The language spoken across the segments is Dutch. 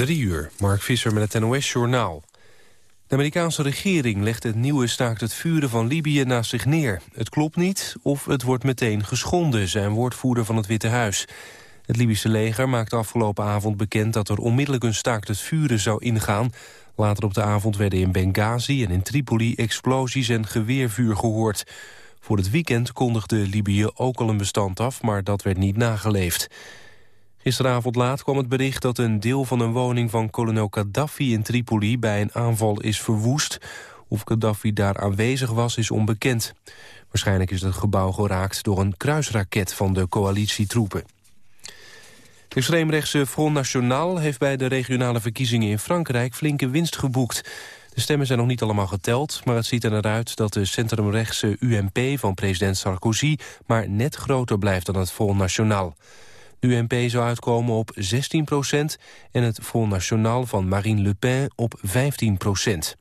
Drie uur, Mark Visser met het NOS-journaal. De Amerikaanse regering legt het nieuwe staakt het vuren van Libië naast zich neer. Het klopt niet of het wordt meteen geschonden, zijn woordvoerder van het Witte Huis. Het Libische leger maakte afgelopen avond bekend dat er onmiddellijk een staakt het vuren zou ingaan. Later op de avond werden in Benghazi en in Tripoli explosies en geweervuur gehoord. Voor het weekend kondigde Libië ook al een bestand af, maar dat werd niet nageleefd. Gisteravond laat kwam het bericht dat een deel van een woning van kolonel Gaddafi in Tripoli bij een aanval is verwoest. Of Gaddafi daar aanwezig was is onbekend. Waarschijnlijk is het gebouw geraakt door een kruisraket van de coalitietroepen. De extreemrechtse Front National heeft bij de regionale verkiezingen in Frankrijk flinke winst geboekt. De stemmen zijn nog niet allemaal geteld, maar het ziet er naar uit dat de centrumrechtse UMP van president Sarkozy maar net groter blijft dan het Front National. UMP zou uitkomen op 16 procent en het Front National van Marine Le Pen op 15 procent.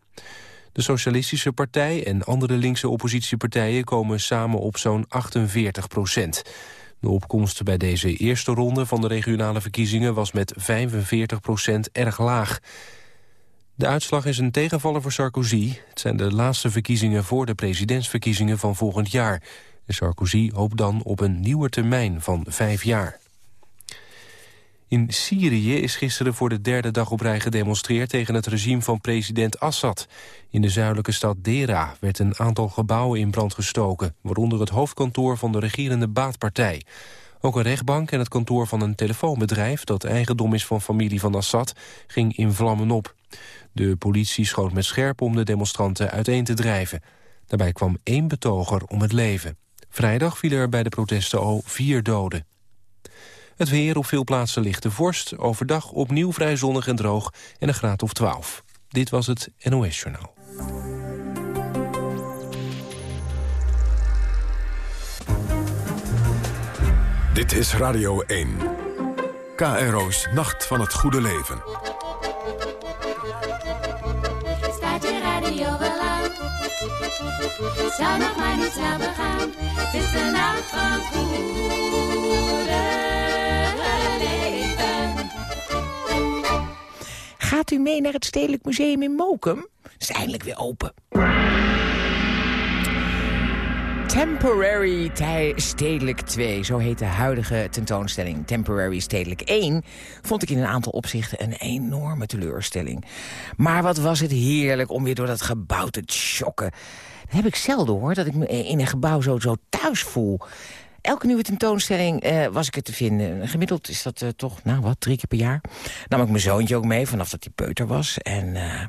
De Socialistische Partij en andere linkse oppositiepartijen komen samen op zo'n 48 procent. De opkomst bij deze eerste ronde van de regionale verkiezingen was met 45 procent erg laag. De uitslag is een tegenvaller voor Sarkozy. Het zijn de laatste verkiezingen voor de presidentsverkiezingen van volgend jaar. Sarkozy hoopt dan op een nieuwe termijn van vijf jaar. In Syrië is gisteren voor de derde dag op rij gedemonstreerd tegen het regime van president Assad. In de zuidelijke stad Dera werd een aantal gebouwen in brand gestoken, waaronder het hoofdkantoor van de regerende baatpartij. Ook een rechtbank en het kantoor van een telefoonbedrijf... dat eigendom is van familie van Assad, ging in vlammen op. De politie schoot met scherp om de demonstranten uiteen te drijven. Daarbij kwam één betoger om het leven. Vrijdag vielen er bij de protesten al vier doden. Het weer op veel plaatsen ligt de vorst. Overdag opnieuw vrij zonnig en droog en een graad of 12. Dit was het NOS Journaal. Dit is Radio 1. KRO's Nacht van het Goede Leven. Staat je radio wel aan? Zou nog maar niet snel begaan. Het is de nacht van het goede Gaat u mee naar het Stedelijk Museum in Mokum? Is eindelijk weer open. Temporary Stedelijk 2, zo heet de huidige tentoonstelling. Temporary Stedelijk 1 vond ik in een aantal opzichten een enorme teleurstelling. Maar wat was het heerlijk om weer door dat gebouw te chokken. Dat heb ik zelden hoor, dat ik me in een gebouw zo, zo thuis voel. Elke nieuwe tentoonstelling uh, was ik er te vinden. Gemiddeld is dat uh, toch, nou wat, drie keer per jaar. Nam ik mijn zoontje ook mee, vanaf dat hij peuter was. En uh,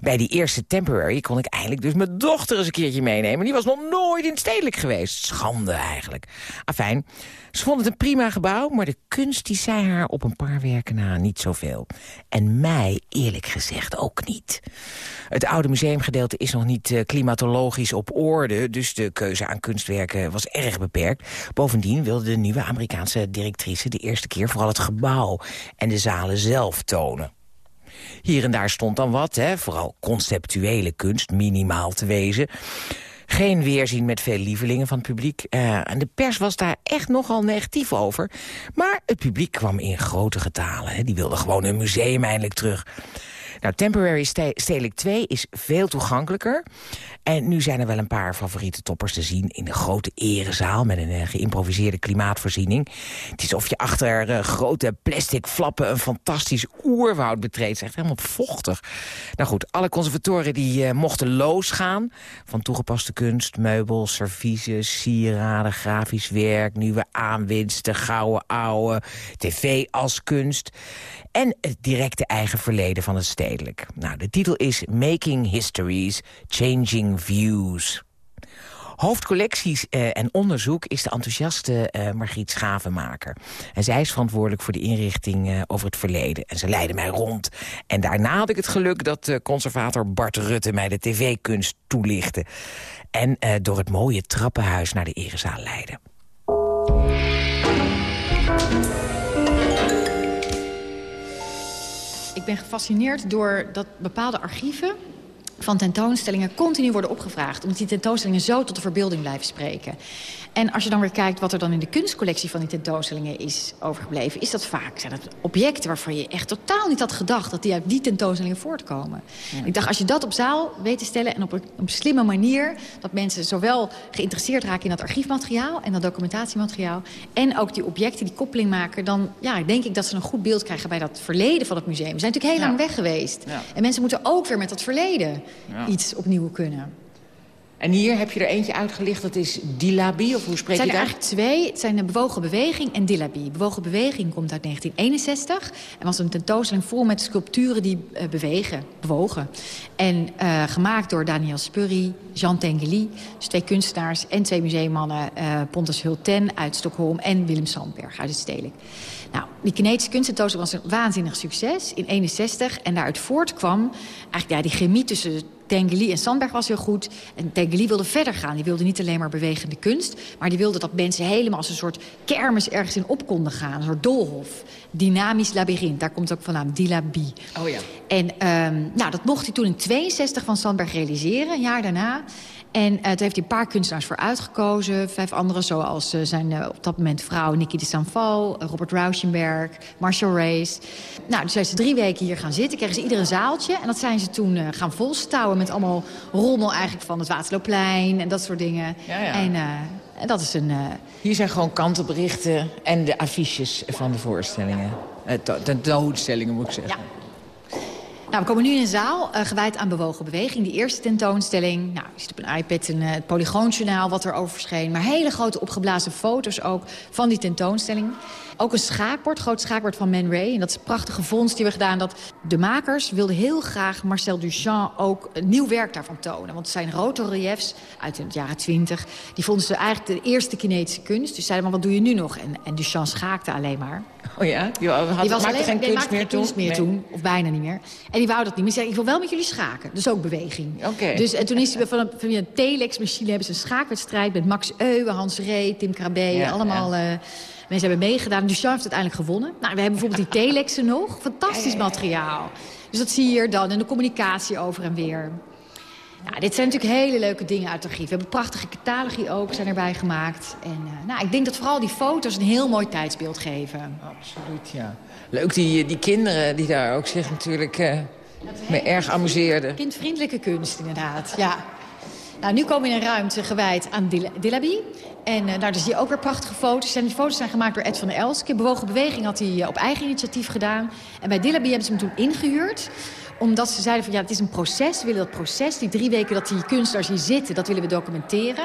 bij die eerste Temporary kon ik eindelijk dus mijn dochter eens een keertje meenemen. Die was nog nooit in het stedelijk geweest. Schande eigenlijk. Afijn, ze vond het een prima gebouw, maar de kunst die zei haar op een paar werken na niet zoveel. En mij eerlijk gezegd ook niet. Het oude museumgedeelte is nog niet uh, klimatologisch op orde... dus de keuze aan kunstwerken was erg beperkt. Bovendien wilde de nieuwe Amerikaanse directrice de eerste keer... vooral het gebouw en de zalen zelf tonen. Hier en daar stond dan wat, hè, vooral conceptuele kunst, minimaal te wezen... Geen weerzien met veel lievelingen van het publiek. Uh, en de pers was daar echt nogal negatief over. Maar het publiek kwam in grote getalen. Hè. Die wilde gewoon een museum eindelijk terug. Nou, Temporary Stedelijk 2 is veel toegankelijker. En nu zijn er wel een paar favoriete toppers te zien... in de grote erezaal met een uh, geïmproviseerde klimaatvoorziening. Het is of je achter uh, grote plastic flappen... een fantastisch oerwoud betreedt. Het is echt helemaal vochtig. Nou goed, alle conservatoren die uh, mochten losgaan... van toegepaste kunst, meubels, servies, sieraden, grafisch werk... nieuwe aanwinsten, gouden ouwe, tv als kunst en het directe eigen verleden van het stedelijk. Nou, de titel is Making Histories, Changing Views. Hoofdcollecties eh, en onderzoek is de enthousiaste eh, Margriet Schavenmaker. En zij is verantwoordelijk voor de inrichting eh, over het verleden. En ze leidde mij rond. En daarna had ik het geluk dat uh, conservator Bart Rutte mij de tv-kunst toelichtte. En uh, door het mooie trappenhuis naar de erezaal leidde. Ik ben gefascineerd door dat bepaalde archieven van tentoonstellingen continu worden opgevraagd. Omdat die tentoonstellingen zo tot de verbeelding blijven spreken. En als je dan weer kijkt wat er dan in de kunstcollectie van die tentoonstellingen is overgebleven... is dat vaak zijn dat objecten waarvan je echt totaal niet had gedacht... dat die uit die tentoonstellingen voortkomen. Ik dacht, als je dat op zaal weet te stellen en op een, op een slimme manier... dat mensen zowel geïnteresseerd raken in dat archiefmateriaal en dat documentatiemateriaal... en ook die objecten, die koppeling maken... dan ja, denk ik dat ze een goed beeld krijgen bij dat verleden van het museum. We zijn natuurlijk heel lang weg geweest. Ja. En mensen moeten ook weer met dat verleden iets opnieuw kunnen. En hier heb je er eentje uitgelicht, dat is Dilabi, of hoe spreek Het je zijn er dat? eigenlijk twee. Het zijn de Bewogen Beweging en Dillaby. Bewogen Beweging komt uit 1961. En was een tentoonstelling vol met sculpturen die eh, bewegen, bewogen. En eh, gemaakt door Daniel Spurry, Jean Tengeli. Dus twee kunstenaars en twee museummannen. eh Pontus Hulten uit Stockholm en Willem Sandberg uit het Stedelijk. Nou, die kinetische kunsttentoonstelling was een waanzinnig succes in 61. En daaruit voortkwam eigenlijk ja, die chemie tussen Tengeli en Sandberg was heel goed. En Tengeli wilde verder gaan. Die wilde niet alleen maar bewegende kunst... maar die wilde dat mensen helemaal als een soort kermis ergens in op konden gaan. Een soort doolhof. Dynamisch labyrint, daar komt ook vandaan. Dilabi. Oh ja. En ehm, nou, dat mocht hij toen in 62 van Sandberg realiseren, een jaar daarna. En eh, toen heeft hij een paar kunstenaars voor uitgekozen. Vijf anderen, zoals eh, zijn eh, op dat moment vrouw Nikki de Sanval... Robert Rauschenberg, Marshall Race. Nou, dus zijn ze drie weken hier gaan zitten. Kregen ze ieder een zaaltje. En dat zijn ze toen gaan volstouwen met allemaal rommel eigenlijk van het Waterloopplein... en dat soort dingen. Ja, ja. En, en dat is een... Hier zijn gewoon kantelberichten en de affiches van de voorstellingen. To- tentoonstellingen, moet ik zeggen. Nou, we komen nu in een zaal eh, gewijd aan bewogen beweging. Die eerste tentoonstelling. Nou, je ziet op een iPad eh, het Polygoonjournaal wat erover verscheen. Maar hele grote opgeblazen foto's ook van die tentoonstelling. Ook een schaakbord, groot schaakbord van Man Ray. En dat is een prachtige vondst die we gedaan. Dat de makers wilden heel graag Marcel Duchamp ook een nieuw werk daarvan tonen. Want het zijn rotoreliefs uit de jaren twintig. Die vonden ze eigenlijk de eerste kinetische kunst. Dus zeiden maar, wat doe je nu nog? En, en Duchamp schaakte alleen maar. Oh ja? Had, Die was maakte alleen, geen kunst maakte meer toen? kunst meer Nee. toen, of bijna niet meer. En die wou dat niet meer. Zei, ik wil wel met jullie schaken. Dus ook beweging. Oké. Dus, en toen is hij van een, van een telex-machine... hebben ze een schaakwedstrijd met Max Euwe, Hans Ree, Tim Krabbe. Ja, allemaal eh, mensen hebben meegedaan. Duchamp heeft uiteindelijk gewonnen. Nou, we hebben bijvoorbeeld die telexen nog. Fantastisch materiaal. Dus dat zie je hier dan. En de communicatie over en weer. Nou, dit zijn natuurlijk hele leuke dingen uit het archief. We hebben prachtige catalogie ook, zijn erbij gemaakt. En eh, nou, ik denk dat vooral die foto's een heel mooi tijdsbeeld geven. Absoluut, ja. Leuk die, die kinderen die daar ook zich natuurlijk eh mee erg amuseerden. Kindvriendelijke kunst, inderdaad. Ja. Nou, nu komen we in een ruimte gewijd aan Dil- Dillaby. En eh, daar zie je ook weer prachtige foto's. En die foto's zijn gemaakt door Ed van der Elske. Bewogen Beweging had hij eh, op eigen initiatief gedaan. En bij Dillaby hebben ze hem toen ingehuurd omdat ze zeiden van ja, het is een proces. We willen dat proces, die drie weken dat die kunstenaars hier zitten... dat willen we documenteren.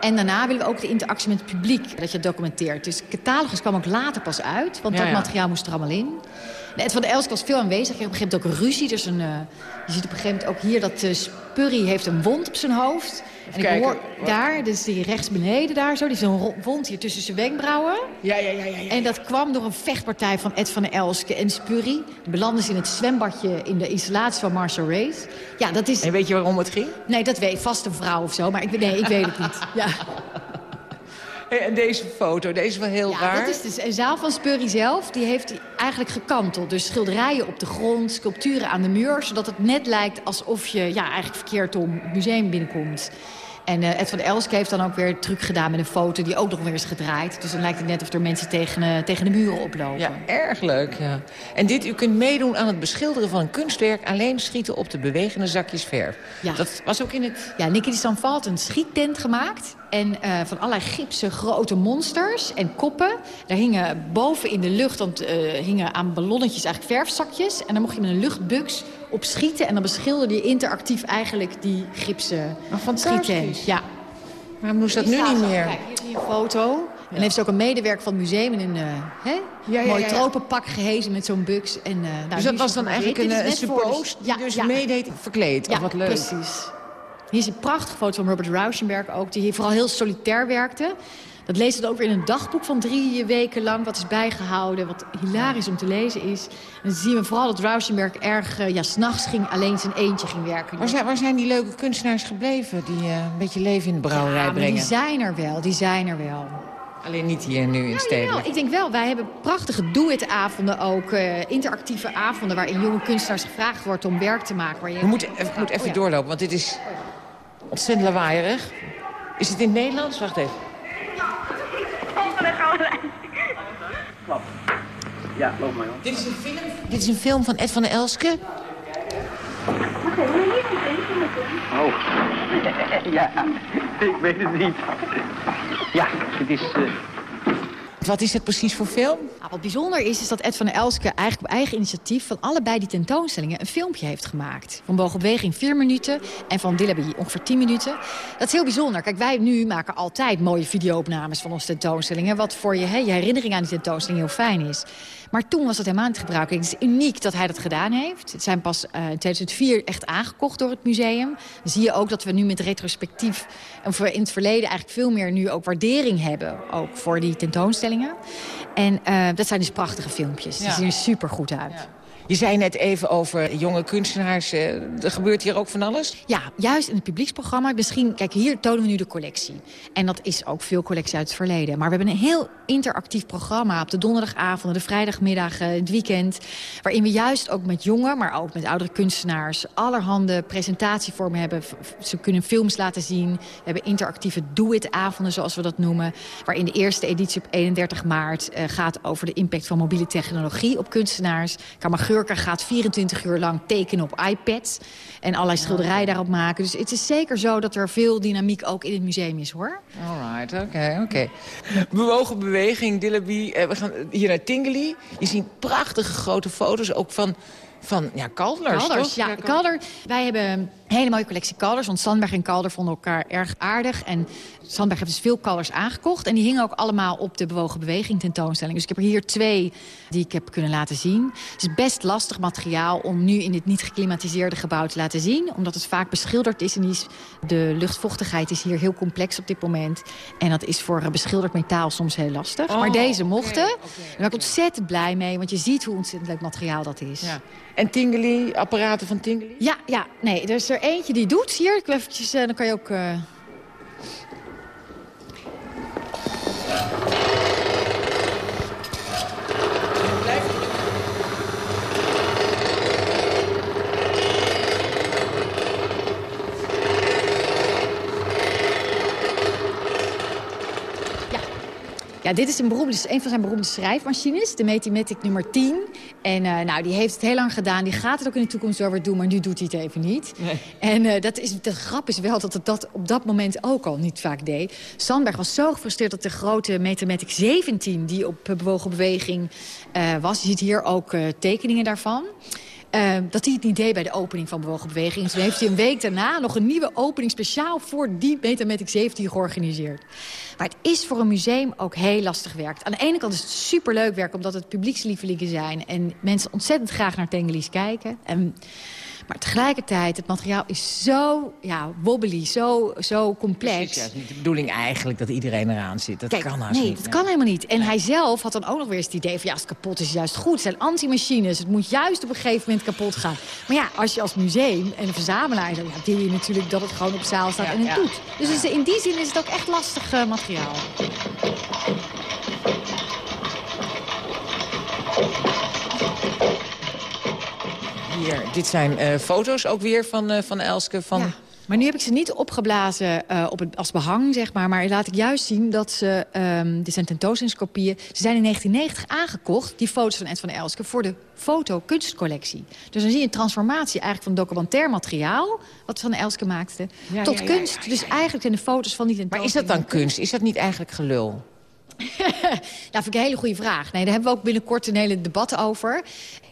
En daarna willen we ook de interactie met het publiek, dat je het documenteert. Dus catalogus kwam ook later pas uit, want Ja, dat ja. materiaal moest er allemaal in. Ed van der Elsk was veel aanwezig. Kreeg op een gegeven moment ook ruzie. Dus een, je ziet op een gegeven moment ook hier dat eh, Spurry heeft een wond op zijn hoofd. En ik hoor daar, dus die rechts beneden daar zo, die heeft een wond hier tussen zijn wenkbrauwen. Ja, ja, ja, ja. ja. En dat kwam door een vechtpartij van Ed van der Elske en Spurry. Die belanden ze in het zwembadje in de installatie van Marshall Race. Ja, dat is... En weet je waarom het ging? Nee, dat weet vast een vrouw of zo, maar ik, nee, ik weet het niet. Ja. Hey, en deze foto, deze is wel heel Ja, raar. dat is dus een zaal van Spurry zelf. Die heeft hij eigenlijk gekanteld. Dus schilderijen op de grond, sculpturen aan de muur... zodat het net lijkt alsof je ja, eigenlijk verkeerd om het museum binnenkomt. En eh, Ed van Elske heeft dan ook weer een truc gedaan met een foto... die ook nog weer is gedraaid. Dus dan lijkt het net of er mensen tegen, eh, tegen de muren oplopen. Ja, erg leuk, ja. En dit, u kunt meedoen aan het beschilderen van een kunstwerk... alleen schieten op de bewegende zakjes verf. Ja. Dat was ook in het... Ja, Nicky de Sanval had een schiettent gemaakt. En eh, van allerlei gipsen grote monsters en koppen. Daar hingen boven in de lucht want, hingen aan ballonnetjes eigenlijk verfzakjes. En dan mocht je met een luchtbuks op schieten. En dan beschilderde je interactief eigenlijk die gipsen Oh, fantastisch. schiettent. Ja. Waarom doen ze dat nu niet meer? Kijk, hier zie je een foto. En heeft ze ook een medewerker van het museum in een eh, hè, Ja, ja, mooi tropenpak gehezen met zo'n buks. En, eh, nou, Dus dat was dan eigenlijk een, is een suppost die dus meedeed verkleed. Ja, oh, wat leuk. precies. Hier is een prachtige foto van Robert Rauschenberg ook... die hier vooral heel solitair werkte. Dat leest het ook weer in een dagboek van drie weken lang... wat is bijgehouden, wat hilarisch om te lezen is. En dan zien we vooral dat Rauschenberg erg... eh, ja, s'nachts ging alleen zijn eentje ging werken. Waar zijn, waar zijn die leuke kunstenaars gebleven... die eh, een beetje leven in de brouwerij ja, brengen? die zijn er wel, die zijn er wel. Alleen niet hier nu in Nou, Stedelijk. ik denk wel, wij hebben prachtige do-it-avonden ook. eh, interactieve avonden waarin jonge kunstenaars gevraagd wordt om werk te maken. Waar je We moeten even, moet even Oh ja. doorlopen, want dit is ontzettend lawaaierig. Is het in het Nederlands? Wacht even. Ja, loop maar, joh. Dit is een film, dit is een film van Ed van der Elske. Oh. ja, ik weet het niet. Ja, het is... eh, Wat is het precies voor film? Nou, wat bijzonder is, is dat Ed van der Elske eigenlijk op eigen initiatief... van allebei die tentoonstellingen een filmpje heeft gemaakt. Van Boog op Beweging 4 minuten en van Dillaby ongeveer 10 minuten. Dat is heel bijzonder. Kijk, wij nu maken altijd mooie videoopnames van onze tentoonstellingen... wat voor je, hè, je herinnering aan die tentoonstelling heel fijn is. Maar toen was dat helemaal niet gebruikelijk. Het is uniek dat hij dat gedaan heeft. Het zijn pas eh, in 2004 echt aangekocht door het museum. Dan zie je ook dat we nu met retrospectief... en voor in het verleden eigenlijk veel meer nu ook waardering hebben... ook voor die tentoonstellingen. En eh, dat zijn dus prachtige filmpjes. Die zien er super goed uit. Je zei net even over jonge kunstenaars. er gebeurt hier ook van alles? Ja, juist in het publieksprogramma. Misschien, kijk, hier tonen we nu de collectie. En dat is ook veel collectie uit het verleden. Maar we hebben een heel interactief programma op de donderdagavonden, de vrijdagmiddag, het weekend. Waarin we juist ook met jonge, maar ook met oudere kunstenaars allerhande presentatievormen hebben. Ze kunnen films laten zien. We hebben interactieve do-it-avonden, zoals we dat noemen. Waarin de eerste editie op 31 maart eh, gaat over de impact van mobiele technologie op kunstenaars. Karma Gaat 24 uur lang tekenen op iPads. En allerlei schilderijen daarop maken. Dus het is zeker zo dat er veel dynamiek ook in het museum is, hoor. Alright, oké, oké. Bewogen beweging, Dillaby. Eh, we gaan hier naar Tingley. Je ziet prachtige grote foto's, ook van, van ja, Kalders, Kalders, toch? ja. Wij hebben hele mooie collectie Kalders. Want Sandberg en Calder vonden elkaar erg aardig. En Sandberg heeft dus veel Kalders aangekocht. En die hingen ook allemaal op de bewogen beweging tentoonstelling. Dus ik heb er hier twee die ik heb kunnen laten zien. Het is best lastig materiaal om nu in dit niet geklimatiseerde gebouw te laten zien. Omdat het vaak beschilderd is. En die is, de luchtvochtigheid is hier heel complex op dit moment. En dat is voor eh, beschilderd metaal soms heel lastig. Oh, maar deze oké, mochten. oké, Daar ben ik ontzettend blij mee. Want je ziet hoe ontzettend leuk materiaal dat is. Ja. En Tingley, apparaten van Tingley? Ja, ja, nee, is er eentje die doet. Hier, ik wil eventjes, eh, dan kan je ook... Ja, dit is een, beroemde, een van zijn beroemde schrijfmachines, de Metimatic nummer 10. En eh, nou, die heeft het heel lang gedaan. Die gaat het ook in de toekomst wel weer doen, maar nu doet hij het even niet. En eh, dat is, de grap is wel dat het dat op dat moment ook al niet vaak deed. Sandberg was zo gefrustreerd dat de grote Metamatic 17... die op eh, bewogen beweging was, je ziet hier ook tekeningen daarvan... Eh, dat hij het niet deed bij de opening van Bewogen Beweging. En toen heeft hij een week daarna nog een nieuwe opening... speciaal voor die Metamatic 17 georganiseerd. Maar het is voor een museum ook heel lastig werk. Aan de ene kant is het superleuk werk... omdat het publiekslievelingen zijn... en mensen ontzettend graag naar Tengelis kijken. En, maar tegelijkertijd, het materiaal is zo ja, wobbly, zo, zo complex. Het is niet de bedoeling eigenlijk dat iedereen eraan zit. Dat Kijk, kan haast nee, niet. dat kan helemaal niet. En hij zelf had dan ook nog weer eens het idee van... ja, als het kapot is, juist goed. Het zijn antimachines. Het moet juist op een gegeven moment kapot gaan. Maar ja, als je als museum en een verzamelaar... dan ja, wil je natuurlijk dat het gewoon op zaal staat Ja, en het ja. doet. Dus in die zin is het ook echt lastig eh, materiaal. Hier, dit zijn eh, foto's ook weer van, eh, van Elske. Van... Ja. Maar nu heb ik ze niet opgeblazen eh, op het, als behang, zeg maar. Maar laat ik juist zien dat ze... ehm dit zijn tentoonstellingskopieën. Ze zijn in 1990 aangekocht, die foto's van Ed van Elske... voor de fotokunstcollectie. Dus dan zie je een transformatie eigenlijk van documentair materiaal... wat Van Elske maakte, Ja, tot ja, ja, kunst. Dus eigenlijk zijn de foto's van die Maar is dat dan kunst? Is dat niet eigenlijk gelul? Ja, vind ik een hele goede vraag. Nee, daar hebben we ook binnenkort een hele debat over.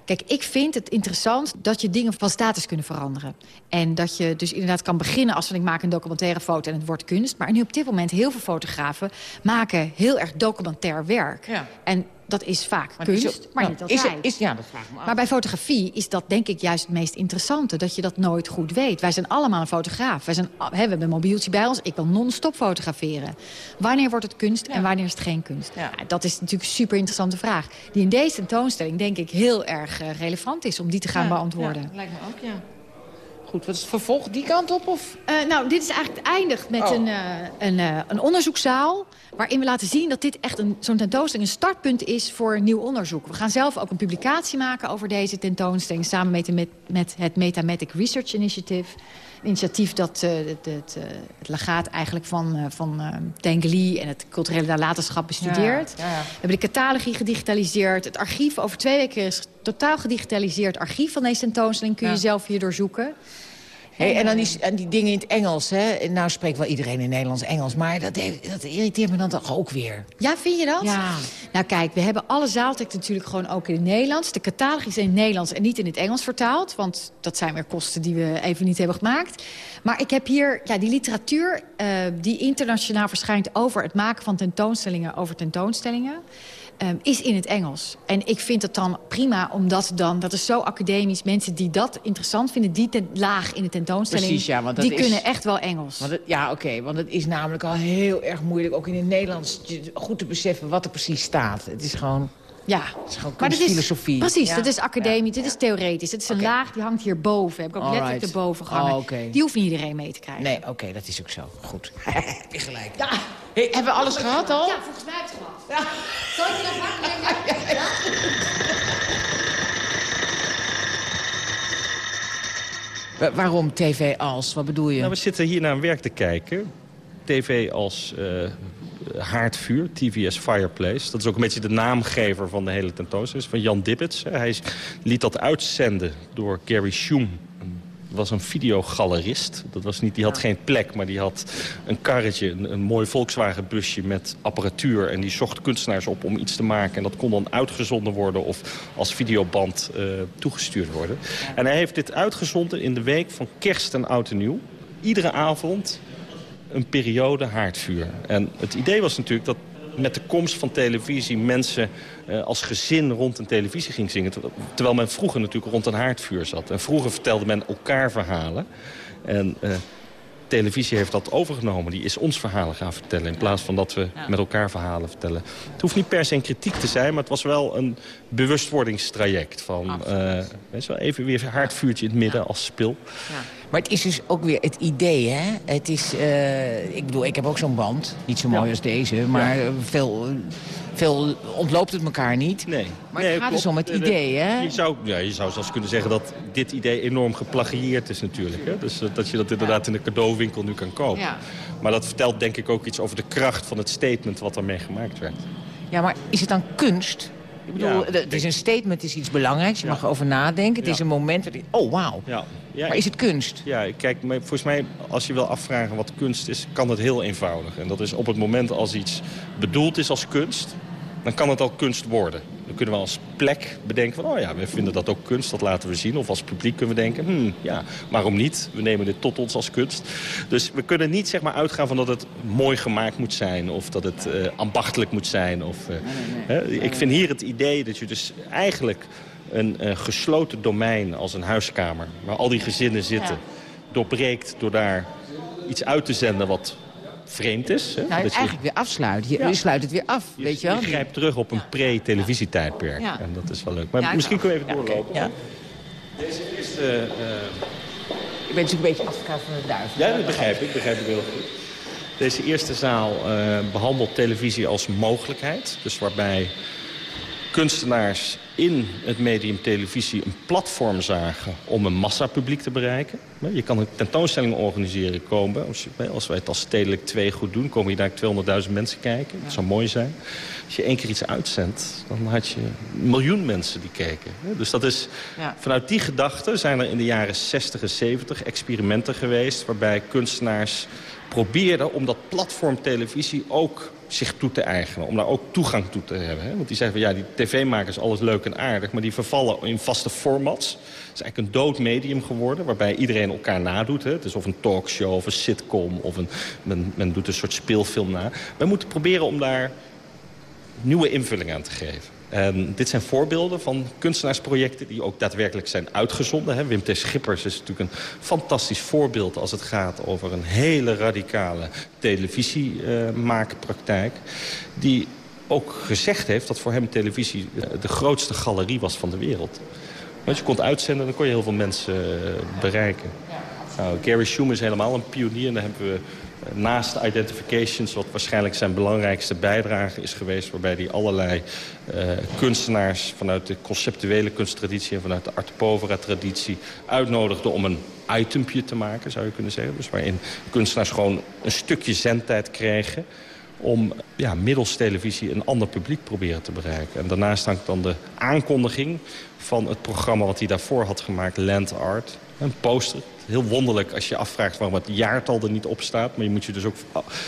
Kijk, ik vind het interessant dat je dingen van status kunnen veranderen. En dat je dus inderdaad kan beginnen als van ik maak een documentaire foto en het wordt kunst. Maar nu op dit moment heel veel fotografen maken heel erg documentair werk. Ja. En dat is vaak Maar kunst, is, maar nou, niet altijd. Is, is, ja, dat vraag ik me af. Maar bij fotografie is dat denk ik juist het meest interessante. Dat je dat nooit goed weet. Wij zijn allemaal een fotograaf. Wij zijn, hè, we hebben een mobieltje bij ons. Ik wil non-stop fotograferen. Wanneer wordt het kunst en wanneer is het geen kunst? Ja. Nou, dat is natuurlijk een super interessante vraag. Die in deze tentoonstelling denk ik heel erg eh, relevant is om die te gaan beantwoorden. ja, lijkt me ook, ja. Goed. Wat is het vervolg die kant op? Of? Uh, nou, dit is eigenlijk eindigt met Oh. een, uh, een, uh, een onderzoekszaal... waarin we laten zien dat dit echt zo'n tentoonstelling een startpunt is voor nieuw onderzoek. We gaan zelf ook een publicatie maken over deze tentoonstelling... samen met, met, met het Metamatic Research Initiative. Initiatief dat het, het, het, legaat eigenlijk van, uh, van Tengeli en het culturele nalatenschap bestudeert. Ja, ja, ja. We hebben de catalogie gedigitaliseerd. Het archief over twee weken is totaal gedigitaliseerd. archief van deze tentoonstelling kun je zelf hier doorzoeken. Hey, en dan die, en die dingen in het Engels, hè? Nou spreekt wel iedereen in Nederlands Engels, maar dat, dat irriteert me dan toch ook weer. Ja, vind je dat? Ja. Nou kijk, we hebben alle zaalteksten natuurlijk gewoon ook in het Nederlands. De catalogie is in het Nederlands en niet in het Engels vertaald. Want dat zijn weer kosten die we even niet hebben gemaakt. Maar ik heb hier ja, die literatuur eh, die internationaal verschijnt... over het maken van tentoonstellingen over tentoonstellingen... eh, is in het Engels. En ik vind het dan prima, omdat dan, dat is zo academisch... mensen die dat interessant vinden, die ten, laag in de tentoonstelling... Precies, ja, want dat die is- kunnen echt wel Engels. Want het, ja, oké, want het is namelijk al heel erg moeilijk... ook in het Nederlands goed te beseffen wat er precies staat. Het is gewoon... Ja, Het is gewoon kunstfilosofie. Precies, Ja? dat is academisch, dit is theoretisch. Het is een Oké. laag, die hangt hierboven. Heb ik ook letterlijk erboven gehangen. Oh. Die hoeft niet iedereen mee te krijgen. Nee, oké, dat is ook zo. Goed. Heb je gelijk. Ja. Hey, hebben we alles gehad al? Ja, volgens mij heb het gehad. Zal ik je nog wakker Wa- waarom tv als? Wat bedoel je? Nou, we zitten hier naar een werk te kijken. TV als eh, haardvuur, TVS Fireplace. Dat is ook een beetje de naamgever van de hele tentoonstelling. van Jan Dibbets. Hij liet dat uitzenden door Gary. Dat was een videogalerist. Dat was niet, die had geen plek, maar die had een karretje, een, een mooi Volkswagen busje met apparatuur. En die zocht kunstenaars op om iets te maken. En dat kon dan uitgezonden worden of als videoband eh, toegestuurd worden. En hij heeft dit uitgezonden in de week van kerst en oud en nieuw. Iedere avond een periode haardvuur. En het idee was natuurlijk dat met de komst van televisie mensen eh, als gezin rond een televisie ging zingen. Ter- Terwijl men vroeger natuurlijk rond een haardvuur zat. En vroeger vertelde men elkaar verhalen. En eh, televisie heeft dat overgenomen. Die is ons verhalen gaan vertellen in plaats van dat we met elkaar verhalen vertellen. Het hoeft niet per se een kritiek te zijn, maar het was wel een bewustwordingstraject. Van, weet je wel, even weer een haardvuurtje in het midden als spil. Maar het is dus ook weer het idee, hè? Het is, eh, ik bedoel, ik heb ook zo'n band. Niet zo mooi als deze, maar veel, veel ontloopt het elkaar niet. Nee. Maar nee, het gaat dus om het Eh, de- idee, hè? Je zou, ja, je zou zelfs kunnen zeggen dat dit idee enorm geplagieerd is natuurlijk. Hè? Dus eh, dat je dat inderdaad in de cadeauwinkel nu kan kopen. Ja. Maar dat vertelt denk ik ook iets over de kracht van het statement wat ermee gemaakt werd. Ja, maar is het dan kunst? Ik bedoel, Ja. het is een statement, het is iets belangrijks. Je mag erover nadenken. Het is een moment... je- Oh, wauw. Ja. Ja, Maar is het kunst? Ja, kijk, volgens mij, als je wil afvragen wat kunst is, kan het heel eenvoudig. En dat is op het moment als iets bedoeld is als kunst, dan kan het al kunst worden. Dan kunnen we als plek bedenken van, oh ja, we vinden dat ook kunst, dat laten we zien. Of als publiek kunnen we denken, hmm, ja, waarom niet? We nemen dit tot ons als kunst. Dus we kunnen niet zeg maar uitgaan van dat het mooi gemaakt moet zijn... of dat het eh, ambachtelijk moet zijn. Of, eh, hè, ik vind hier het idee dat je dus eigenlijk een gesloten domein als een huiskamer... waar al die gezinnen zitten, doorbreekt door daar iets uit te zenden wat vreemd is. Hè? Nou, Dat je- eigenlijk weer afsluiten. Je, Ja. je sluit het weer af, weet je wel? je grijpt terug op een pre-televisietijdperk. Ja. En dat is wel leuk. Maar misschien kunnen we even doorlopen. Ja. Deze eerste... eh, Ik ben natuurlijk een beetje advocaat van de duivel. ja, dat begrijp ik. begrijp ik heel goed. Deze eerste zaal eh, behandelt televisie als mogelijkheid. Dus waarbij kunstenaars in het medium televisie een platform zagen om een massapubliek te bereiken. Je kan een tentoonstelling organiseren komen. Als, wij het als Stedelijk 2 goed doen, komen hier daar 200.000 mensen kijken. Dat zou mooi zijn. Als je één keer iets uitzendt, dan had je een miljoen mensen die keken. Dus dat is, Ja. vanuit die gedachte zijn er in de jaren 60 en 70 experimenten geweest... waarbij kunstenaars probeerden om dat platform televisie ook zich toe te eigenen. Om daar ook toegang toe te hebben. Hè? Want die zeggen van ja, die tv-makers alles leuk en aardig... maar die vervallen in vaste formats. Het is eigenlijk een dood medium geworden... waarbij iedereen elkaar nadoet. Hè? Het is of een talkshow of een sitcom... of een, men, men doet een soort speelfilm na. Wij moeten proberen om daar nieuwe invulling aan te geven. En dit zijn voorbeelden van kunstenaarsprojecten die ook daadwerkelijk zijn uitgezonden. Hè. Wim T. Schippers is natuurlijk een fantastisch voorbeeld als het gaat over een hele radicale televisiemaakpraktijk. die ook gezegd heeft dat voor hem televisie eh, de grootste galerie was van de wereld. Want je kon uitzenden, dan kon je heel veel mensen eh, bereiken. Nou, Gary Schumer is helemaal een pionier. En daar hebben we naast identifications, wat waarschijnlijk zijn belangrijkste bijdrage is geweest... waarbij hij allerlei uh, kunstenaars vanuit de conceptuele kunsttraditie... en vanuit de Art Povera-traditie uitnodigde om een itempje te maken, zou je kunnen zeggen. Dus waarin kunstenaars gewoon een stukje zendtijd kregen om ja, middels televisie een ander publiek proberen te bereiken. En daarnaast hangt dan de aankondiging van het programma wat hij daarvoor had gemaakt, Land Art. Een poster. Heel wonderlijk als je afvraagt waarom het jaartal er niet op staat. Maar je moet je dus ook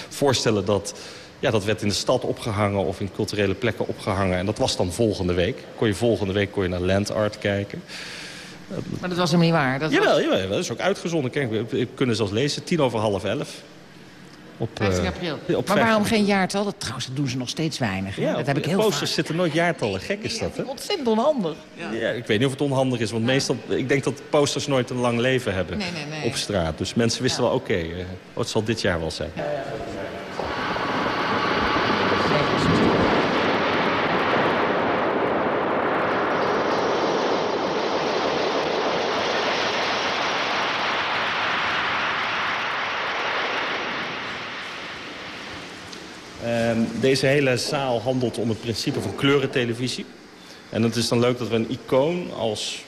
voorstellen dat... Ja, dat werd in de stad opgehangen of in culturele plekken opgehangen. En dat was dan volgende week. Kon je volgende week kon je naar Land Art kijken. Maar dat was hem niet waar? Dat jawel, was... jawel, dat is ook uitgezonden. Kijk, we kunnen zelfs lezen, tien over half elf. Op, 15 uh, april. Op maar waarom geen jaartal? Dat, trouwens, dat doen ze nog steeds weinig. Ja, dat heb ik heel posters vaak. zitten nooit jaartallen. Gek is dat, hè? Ontzettend onhandig. Ja. ja. ik weet niet of het onhandig is. Want meestal, ik denk dat posters nooit een lang leven hebben nee, nee, nee. op straat. Dus mensen wisten wel, oké, okay, uh, oh, het zal dit jaar wel zijn. Deze hele zaal handelt om het principe van kleurentelevisie. En het is dan leuk dat we een icoon als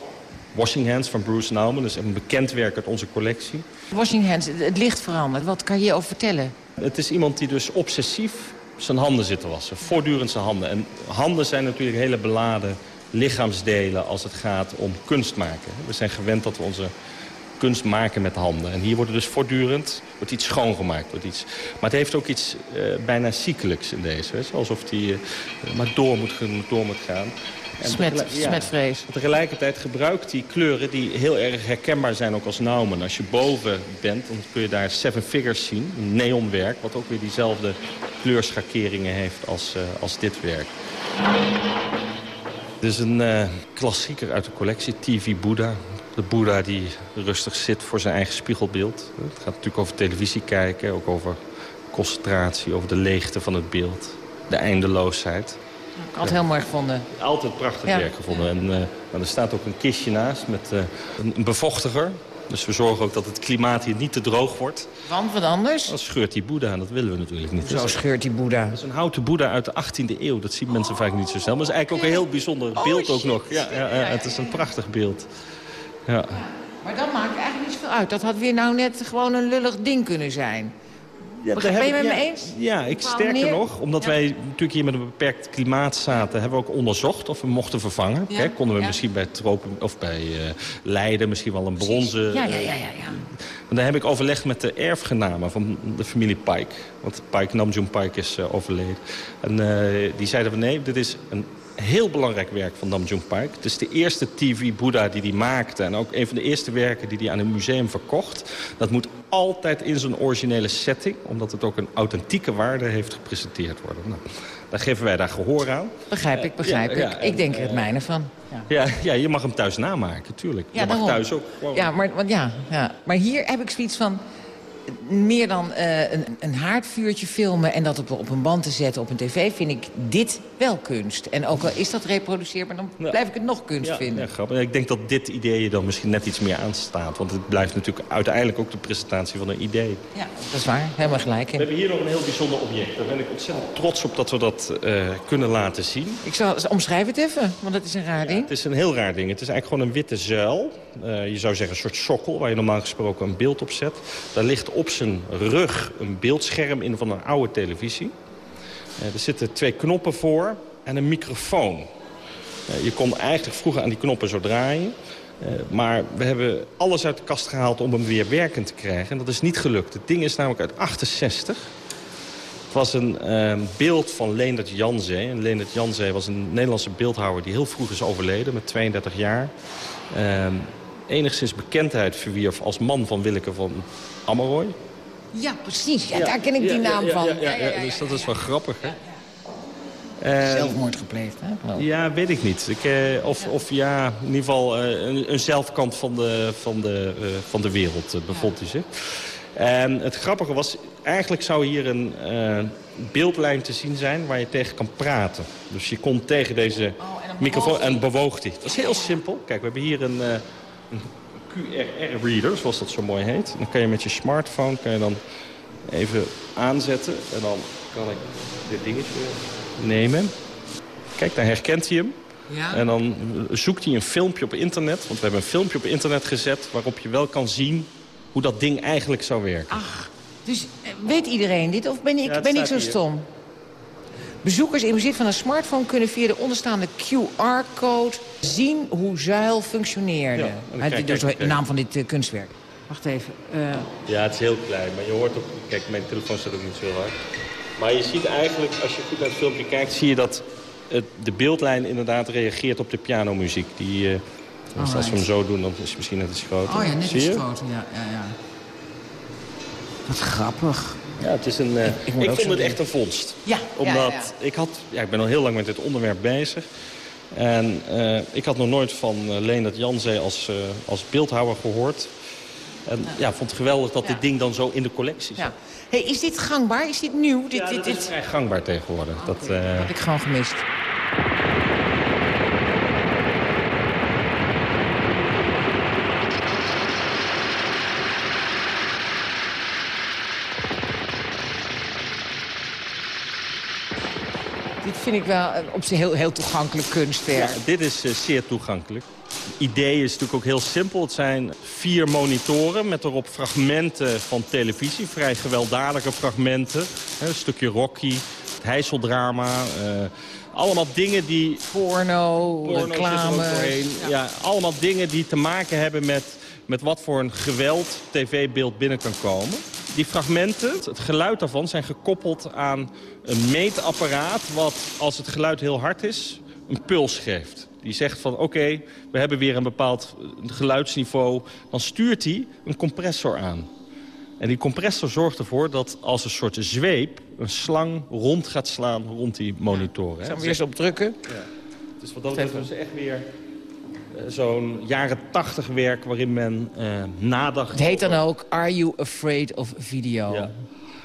Washing Hands van Bruce Nauman... dus een bekend werk uit onze collectie. Washing Hands, het licht verandert. Wat kan je hierover vertellen? Het is iemand die dus obsessief zijn handen zit te wassen. Voortdurend zijn handen. En handen zijn natuurlijk hele beladen lichaamsdelen als het gaat om kunst maken. We zijn gewend dat we onze kunst maken met handen. En hier wordt dus voortdurend wordt iets schoongemaakt. Wordt iets, maar het heeft ook iets uh, bijna cyclics in deze. Hè? Alsof die uh, maar door moet, door moet gaan. En Smet, ja, smetvrees. Tegelijkertijd gebruikt die kleuren die heel erg herkenbaar zijn ook als Nauman. Als je boven bent, dan kun je daar Seven Figures zien. Een neonwerk, wat ook weer diezelfde kleurschakeringen heeft als, uh, als dit werk. Dit is een uh, klassieker uit de collectie, TV Buddha. De Boeddha die rustig zit voor zijn eigen spiegelbeeld. Het gaat natuurlijk over televisie kijken, ook over concentratie, over de leegte van het beeld. De eindeloosheid. Ik had het heel mooi gevonden. Altijd prachtig ja. werk gevonden. En uh, er staat ook een kistje naast met uh, een, een bevochtiger. Dus we zorgen ook dat het klimaat hier niet te droog wordt. Want wat anders? Dan scheurt die boeddha en dat willen we natuurlijk niet. Zo scheurt die boeddha. Dat is een houten boeddha uit de 18e eeuw. Dat zien mensen vaak niet zo snel. Maar het is eigenlijk ook een heel bijzonder beeld oh, ook nog. Ja, ja, ja, het is een prachtig beeld. Ja. Maar dat maakt eigenlijk niet zoveel uit. Dat had weer nou net gewoon een lullig ding kunnen zijn. Ja, ben je het met ja, me eens? Ja, ik sterker manier? nog, omdat Ja. wij natuurlijk hier met een beperkt klimaat zaten... hebben we ook onderzocht of we mochten vervangen. Ja. Kijk, konden we Ja. misschien bij Tropen of bij eh, Leiden misschien wel een bronzen... Ja, ja, ja, ja. ja. En daar heb ik overlegd met de erfgenamen van de familie Pike. Want Pike, Namjoon Pike is eh, overleden. En eh, die zeiden van nee, dit is een heel belangrijk werk van Namjoon Pike. Het is de eerste TV-boeddha die hij maakte. En ook een van de eerste werken die hij aan een museum verkocht. Dat moet altijd in zijn originele setting. Omdat het ook een authentieke waarde heeft gepresenteerd worden. Nou, daar geven wij daar gehoor aan. Begrijp ik, begrijp Ja, ja, ik. Ik denk er het mijne van. Ja. Ja, ja, je mag hem thuis namaken, tuurlijk. Ja, je mag daarom. thuis ook gewoon... Ja, maar, want ja, ja, maar hier heb ik zoiets van... meer dan eh, een, een haardvuurtje filmen en dat op, op een band te zetten op een tv... vind ik dit wel kunst. En ook al is dat reproduceerbaar, dan Ja. blijf ik het nog kunst Ja, vinden. ja, grappig. Ik denk dat dit idee je dan misschien net iets meer aanstaat. Want het blijft natuurlijk uiteindelijk ook de presentatie van een idee. Ja, dat is waar. Helemaal gelijk. We hebben hier nog een heel bijzonder object. Daar ben ik ontzettend trots op dat we dat eh, kunnen laten zien. Ik zal omschrijf het even, want dat is een raar ding. Het is een heel raar ding. Het is eigenlijk gewoon een witte zuil. Eh, je zou zeggen een soort sokkel waar je normaal gesproken een beeld op zet. Daar ligt op zijn rug een beeldscherm in van een oude televisie. Eh, er zitten twee knoppen voor en een microfoon. Eh, je kon eigenlijk vroeger aan die knoppen zo draaien. Eh, maar we hebben alles uit de kast gehaald om hem weer werkend te krijgen. En dat is niet gelukt. Het ding is namelijk uit 68. Het was een eh, beeld van Leendert Janzee. En Leendert Janzee was een Nederlandse beeldhouwer die heel vroeg is overleden, met 32 jaar. Eh, enigszins bekendheid verwierf als man van Willeke van Ammeroy. Ja, precies. Ja, daar ken ik die Ja, naam ja, van. Ja, ja, ja, dus dat is wel grappig, hè? Eh, Zelfmoord gepleegd, hè? ja, weet ik niet. Ik, eh, of, of ja, in ieder geval eh, een, een zelfkant van de, van de, eh, van de wereld bevond hij zich. En het grappige was, eigenlijk zou hier een eh, beeldlijn te zien zijn waar je tegen kan praten. Dus je kon tegen deze Oh, en microfoon en bewoog hij. Dat is heel simpel. Kijk, we hebben hier een, eh, een QRR-reader, zoals dat zo mooi heet. Dan kan je met je smartphone kan je dan even aanzetten. En dan kan ik dit dingetje nemen. Kijk, dan herkent hij hem. Ja? En dan zoekt hij een filmpje op internet. Want we hebben een filmpje op internet gezet... waarop je wel kan zien hoe dat ding eigenlijk zou werken. Ach, dus eh, weet iedereen dit of ben ik, Ja, ben ik zo hier. stom? Bezoekers in bezit van een smartphone kunnen via de onderstaande QR-code zien hoe zuil functioneerde. Ja, kijk- dus kijk- de naam van dit eh, kunstwerk. Wacht even. eh, Ja, het is heel klein, maar je hoort ook... Kijk, mijn telefoon staat ook niet zo heel hard. Maar je ziet eigenlijk, als je goed naar het filmpje kijkt... zie je dat het, de beeldlijn inderdaad reageert op de pianomuziek. Die, eh, als, als we hem zo doen, dan is het misschien net iets groter. oh ja, net iets groter. Ja, ja, ja. Wat grappig. Ja, het is een, eh, Ik vond het echt een vondst. Ja, Omdat ja, ja. ik had... Ja, ik ben al heel lang met dit onderwerp bezig. En eh, ik had nog nooit van uh, Leonard Janzee als, eh, als beeldhouwer gehoord. En ja, vond het geweldig dat Ja. dit ding dan zo in de collectie zit. Ja. Hey, is dit gangbaar? Is dit nieuw? Dit, Ja, dit, dat is dit... vrij gangbaar tegenwoordig. Dat, eh, heb ik gewoon gemist. Vind ik wel eh, op zich heel, heel toegankelijk kunstwerk. Ja, dit is eh, zeer toegankelijk. Het idee is natuurlijk ook heel simpel. Het zijn vier monitoren met erop fragmenten van televisie. Vrij gewelddadige fragmenten. Een stukje Rocky, het Heiseldrama. eh, allemaal dingen die... Porno, reclame. doorheen. Ja. allemaal dingen die te maken hebben met, met wat voor een geweld tv-beeld binnen kan komen. Die fragmenten, het geluid daarvan, zijn gekoppeld aan een meetapparaat... wat als het geluid heel hard is, een puls geeft. Die zegt van oké, we hebben weer een bepaald eh, geluidsniveau. Dan stuurt hij een compressor aan. En die compressor zorgt ervoor dat als een soort zweep... een slang rond gaat slaan rond die monitoren. hè. Gaan we weer eens op drukken? Dus wat dat betreft is echt weer zo'n jaren tachtig werk waarin men eh, nadacht... Het heet dan ook Are You Afraid of Video? Ja,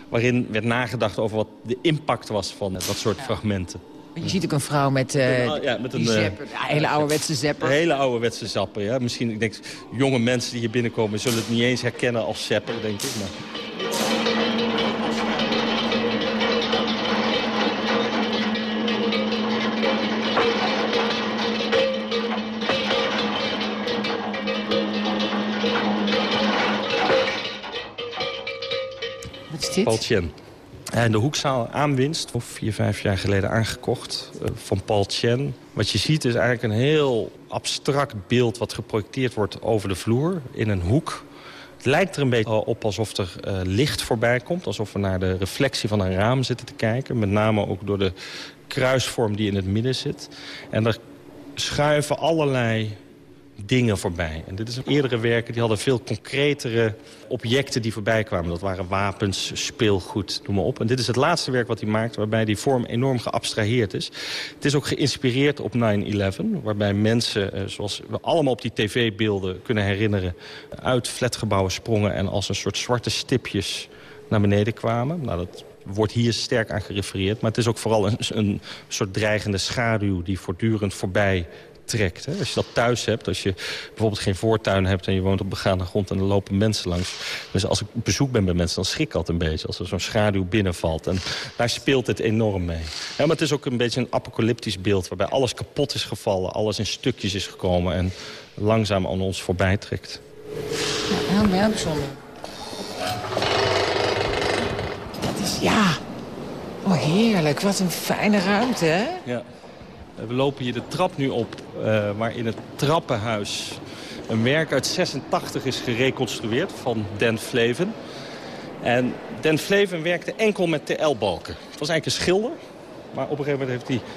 waarin werd nagedacht over wat de impact was van dat soort fragmenten. Je ziet ook een vrouw met, eh Een- ja, met die een, eh, zapper, hele ouderwetse zapper. Een hele ouderwetse zapper, ja. Misschien, ik denk, jonge mensen die hier binnenkomen zullen het niet eens herkennen als zapper, denk ik. Maar... dit? Paul Chen. En de hoekzaal aanwinst, of vier, vijf jaar geleden aangekocht, eh, van Paul Chen. Wat je ziet is eigenlijk een heel abstract beeld wat geprojecteerd wordt over de vloer in een hoek. Het lijkt er een beetje op alsof er eh, licht voorbij komt. Alsof we naar de reflectie van een raam zitten te kijken. Met name ook door de kruisvorm die in het midden zit. En er schuiven allerlei dingen voorbij. En dit is een eerdere werken, die hadden veel concretere objecten die voorbij kwamen. Dat waren wapens, speelgoed, noem maar op. En dit is het laatste werk wat hij maakt, waarbij die vorm enorm geabstraheerd is. Het is ook geïnspireerd op 9-11, waarbij mensen, eh, zoals we allemaal op die tv-beelden kunnen herinneren... uit flatgebouwen sprongen en als een soort zwarte stipjes naar beneden kwamen. Nou, dat wordt hier sterk aan gerefereerd. Maar het is ook vooral een, een soort dreigende schaduw die voortdurend voorbij trekt. Hè? Als je dat thuis hebt, als je bijvoorbeeld geen voortuin hebt... en je woont op begaande grond en er lopen mensen langs. Dus als ik op bezoek ben bij mensen, dan schrik ik altijd een beetje... als er zo'n schaduw binnenvalt. En daar speelt het enorm mee. Ja, maar het is ook een beetje een apocalyptisch beeld... waarbij alles kapot is gevallen, alles in stukjes is gekomen... en langzaam aan ons voorbij trekt. Heel, heel bijzonder. Dat is, ja. Oh, heerlijk. Wat een fijne ruimte, hè? Ja. We lopen hier de trap nu op, eh, waar in het trappenhuis een werk uit 86 is gereconstrueerd van Dan Fleven. En Dan Fleven werkte enkel met TL-balken. Het was eigenlijk een schilder, maar op een gegeven moment heeft hij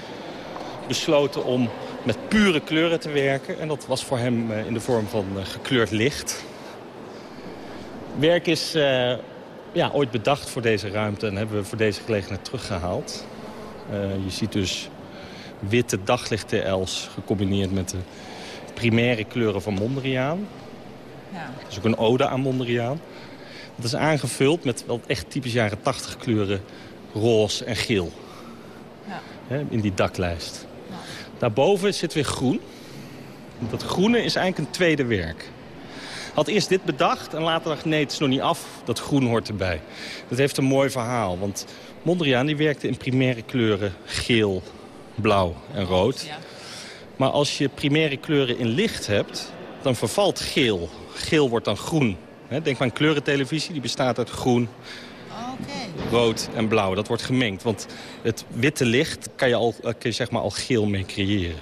besloten om met pure kleuren te werken. En dat was voor hem eh, in de vorm van eh, gekleurd licht. Werk is eh, ja, ooit bedacht voor deze ruimte en hebben we voor deze gelegenheid teruggehaald. Eh, je ziet dus witte daglicht-TL's gecombineerd met de primaire kleuren van Mondriaan. Ja. Dat is ook een ode aan Mondriaan. Dat is aangevuld met wel echt typisch jaren 80 kleuren roze en geel. Ja. Hè, in die daklijst. Daarboven zit weer groen. Dat groene is eigenlijk een tweede werk. Had eerst dit bedacht en later dacht nee, het is nog niet af. Dat groen hoort erbij. Dat heeft een mooi verhaal. Want Mondriaan die werkte in primaire kleuren geel, blauw en rood. Maar als je primaire kleuren in licht hebt, dan vervalt geel. Geel wordt dan groen. Denk maar aan kleurentelevisie, die bestaat uit groen, rood en blauw. Dat wordt gemengd, want het witte licht kan je, al, kun je zeg maar al geel mee creëren.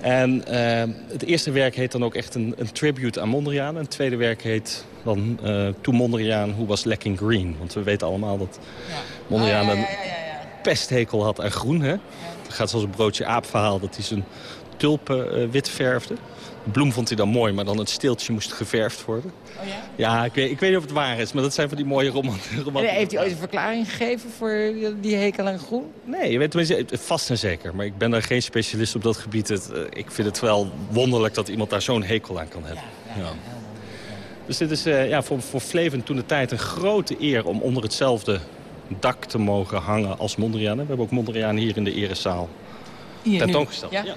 En uh, het eerste werk heet dan ook echt een, een tribute aan Mondriaan. En het tweede werk heet dan uh, To Mondriaan Who Was Lacking Green. Want we weten allemaal dat ja. Mondriaan ah, ja, ja, een pesthekel had aan groen. Hè? Het gaat zoals een broodje aap verhaal dat hij zijn tulpen uh, wit verfde. De bloem vond hij dan mooi, maar dan het steeltje moest geverfd worden. Oh ja? Ja, ik weet, ik weet niet of het waar is, maar dat zijn van die mooie romantische... Roman heeft hij ooit een verklaring gegeven voor die hekel aan groen? Nee, je weet tenminste, vast en zeker. Maar ik ben daar geen specialist op dat gebied. Het, eh, ik vind het wel wonderlijk dat iemand daar zo'n hekel aan kan hebben. Ja, ja, Dus dit is uh, ja, voor, voor Fleven toen de tijd een grote eer om onder hetzelfde dak te mogen hangen als Mondriaan. We hebben ook Mondriaan hier in de erezaal tentoongesteld. Ja? ja.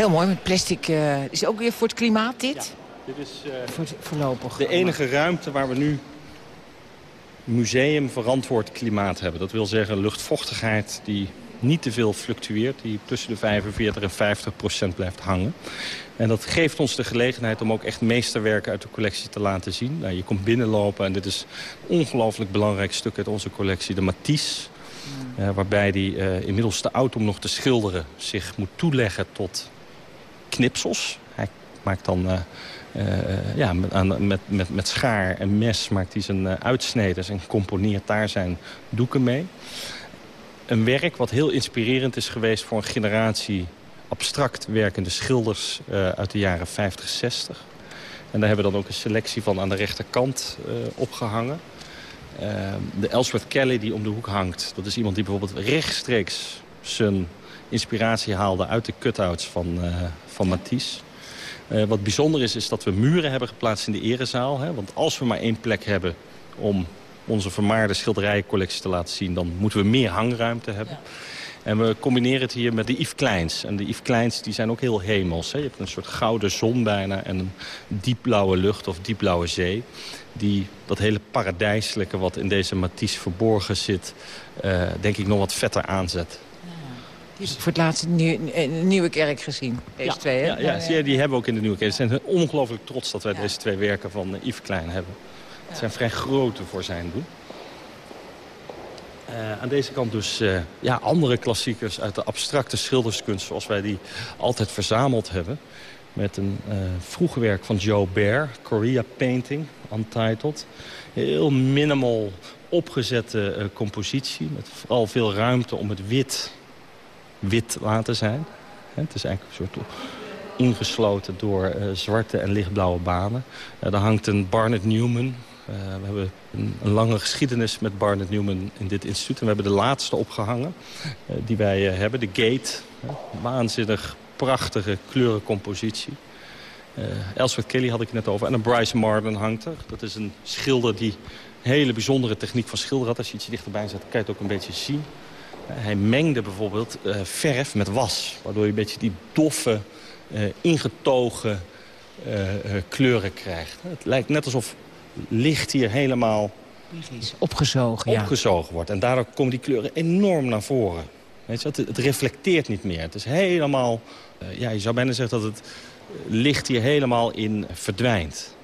Heel mooi, met plastic. Uh, is ook weer voor het klimaat dit? Ja, dit is uh, voor, voorlopig. de enige ruimte waar we nu museum verantwoord klimaat hebben. Dat wil zeggen luchtvochtigheid die niet te veel fluctueert. Die tussen de 45 en 50 procent blijft hangen. En dat geeft ons de gelegenheid om ook echt meesterwerken uit de collectie te laten zien. Nou, je komt binnenlopen en dit is een ongelooflijk belangrijk stuk uit onze collectie. De Matisse. Uh, waarbij die uh, inmiddels te oud om nog te schilderen zich moet toeleggen tot knipsels. Hij maakt dan uh, uh, ja, met, met, met, met schaar en mes maakt hij zijn uh, uitsneden en componeert daar zijn doeken mee. Een werk wat heel inspirerend is geweest voor een generatie abstract werkende schilders uit de jaren 50, 60. En daar hebben we dan ook een selectie van aan de rechterkant opgehangen. de Ellsworth Kelly die om de hoek hangt, dat is iemand die bijvoorbeeld rechtstreeks zijn inspiratie haalde uit de cutouts van, uh, van Matisse. Uh, wat bijzonder is, is dat we muren hebben geplaatst in de erezaal. Hè? Want als we maar één plek hebben om onze vermaarde schilderijencollectie te laten zien... dan moeten we meer hangruimte hebben. Ja. En we combineren het hier met de Yves Kleins. En de Yves Kleins die zijn ook heel hemels. Hè? Je hebt een soort gouden zon bijna en een diepblauwe lucht of diepblauwe zee. Die dat hele paradijselijke wat in deze Matisse verborgen zit... Uh, denk ik nog wat vetter aanzet voor het laatst een nieuwe kerk gezien, deze ja, twee. Hè? Ja, ja, ja, die hebben we ook in de nieuwe kerk. Ze zijn ongelooflijk trots dat wij deze twee werken van eh, Yves Klein hebben. Het zijn vrij grote voor zijn doen. Uh, aan deze kant dus uh, ja, andere klassiekers uit de abstracte schilderskunst... zoals wij die altijd verzameld hebben. Met een uh, vroege werk van Joe Bear, Korea Painting, untitled. Heel minimal opgezette compositie. Met vooral veel ruimte om het wit wit laten zijn. Het is eigenlijk een soort ingesloten door uh, zwarte en lichtblauwe banen. Uh, daar hangt een Barnett Newman. Uh, we hebben een, een, lange geschiedenis met Barnett Newman in dit instituut. En we hebben de laatste opgehangen die wij hebben. De Gate. waanzinnig prachtige kleurencompositie. Uh, Kelly had ik het net over. En een Bryce Marden hangt er. Dat is een schilder die hele bijzondere techniek van schilderen had. Als je iets dichterbij zet, kan je het ook een beetje zien. Hij mengde bijvoorbeeld uh, verf met was. Waardoor je een beetje die doffe, uh, ingetogen uh, kleuren krijgt. Het lijkt net alsof licht hier helemaal... Opgezogen, opgezogen wordt. En daardoor komen die kleuren enorm naar voren. Weet je, het, het reflecteert niet meer. Het is helemaal... ja, je zou bijna zeggen dat het licht hier helemaal in verdwijnt.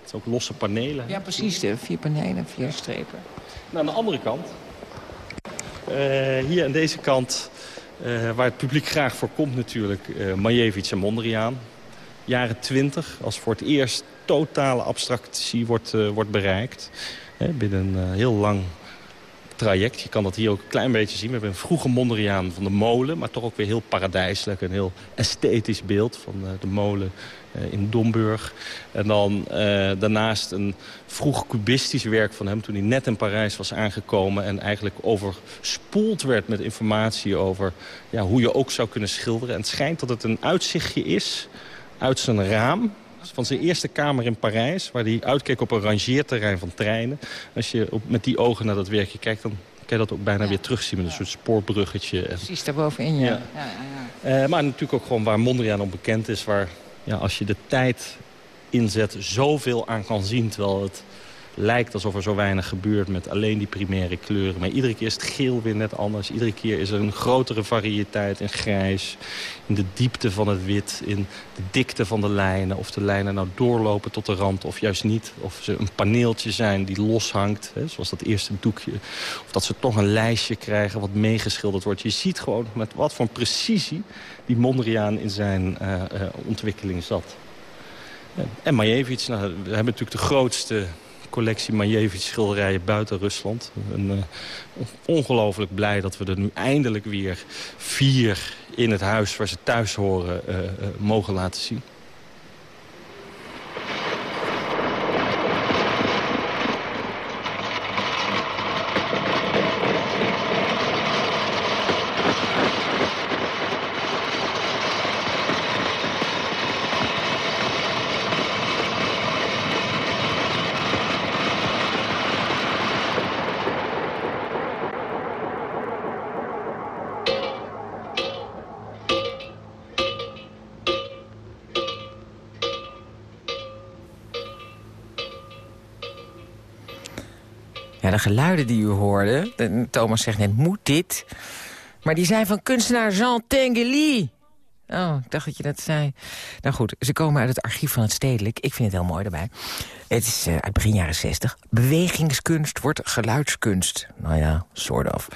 Het zijn ook losse panelen. Ja, precies. De vier panelen, vier strepen. Nou, aan de andere kant hier aan deze kant, uh, waar het publiek graag voor komt natuurlijk, uh, Majewicz en Mondriaan. Jaren 20, als voor het eerst totale abstractie wordt, wordt bereikt. binnen een heel lang traject. Je kan dat hier ook een klein beetje zien. We hebben een vroege Mondriaan van de molen, maar toch ook weer heel paradijselijk. Een heel esthetisch beeld van eh, de molen eh, in Domburg. En dan uh, daarnaast een vroeg cubistisch werk van hem... toen hij net in Parijs was aangekomen... en eigenlijk overspoeld werd met informatie over ja, hoe je ook zou kunnen schilderen. En het schijnt dat het een uitzichtje is uit zijn raam van zijn eerste kamer in Parijs... waar hij uitkeek op een rangeerterrein van treinen. Als je op, met die ogen naar dat werkje kijkt... dan kan je dat ook bijna Ja. weer terugzien met een soort spoorbruggetje. Precies daarbovenin, ja. Ja. ja, eh, maar natuurlijk ook gewoon waar Mondriaan om bekend is... waar ja, als je de tijd inzet zoveel aan kan zien... terwijl het lijkt alsof er zo weinig gebeurt met alleen die primaire kleuren. Maar iedere keer is het geel weer net anders. Iedere keer is er een grotere variëteit in grijs. In de diepte van het wit. In de dikte van de lijnen. Of de lijnen nou doorlopen tot de rand of juist niet. Of ze een paneeltje zijn die loshangt. Hè, zoals dat eerste doekje. Of dat ze toch een lijstje krijgen wat meegeschilderd wordt. Je ziet gewoon met wat voor precisie die Mondriaan in zijn uh, uh, ontwikkeling zat. En Majewicz, nou, we hebben natuurlijk de grootste collectie Majewicz-schilderijen buiten Rusland. Uh, ongelooflijk blij dat we er nu eindelijk weer vier in het huis waar ze thuis horen mogen laten zien. De geluiden die u hoorde, de, Thomas zegt net, moet dit? Maar die zijn van kunstenaar Jean Tinguely. Oh, ik dacht dat je dat zei. Nou goed, ze komen uit het archief van het Stedelijk. Ik vind het heel mooi daarbij. Het is uh, uit begin jaren 60. Bewegingskunst wordt geluidskunst. Nou ja, sort of.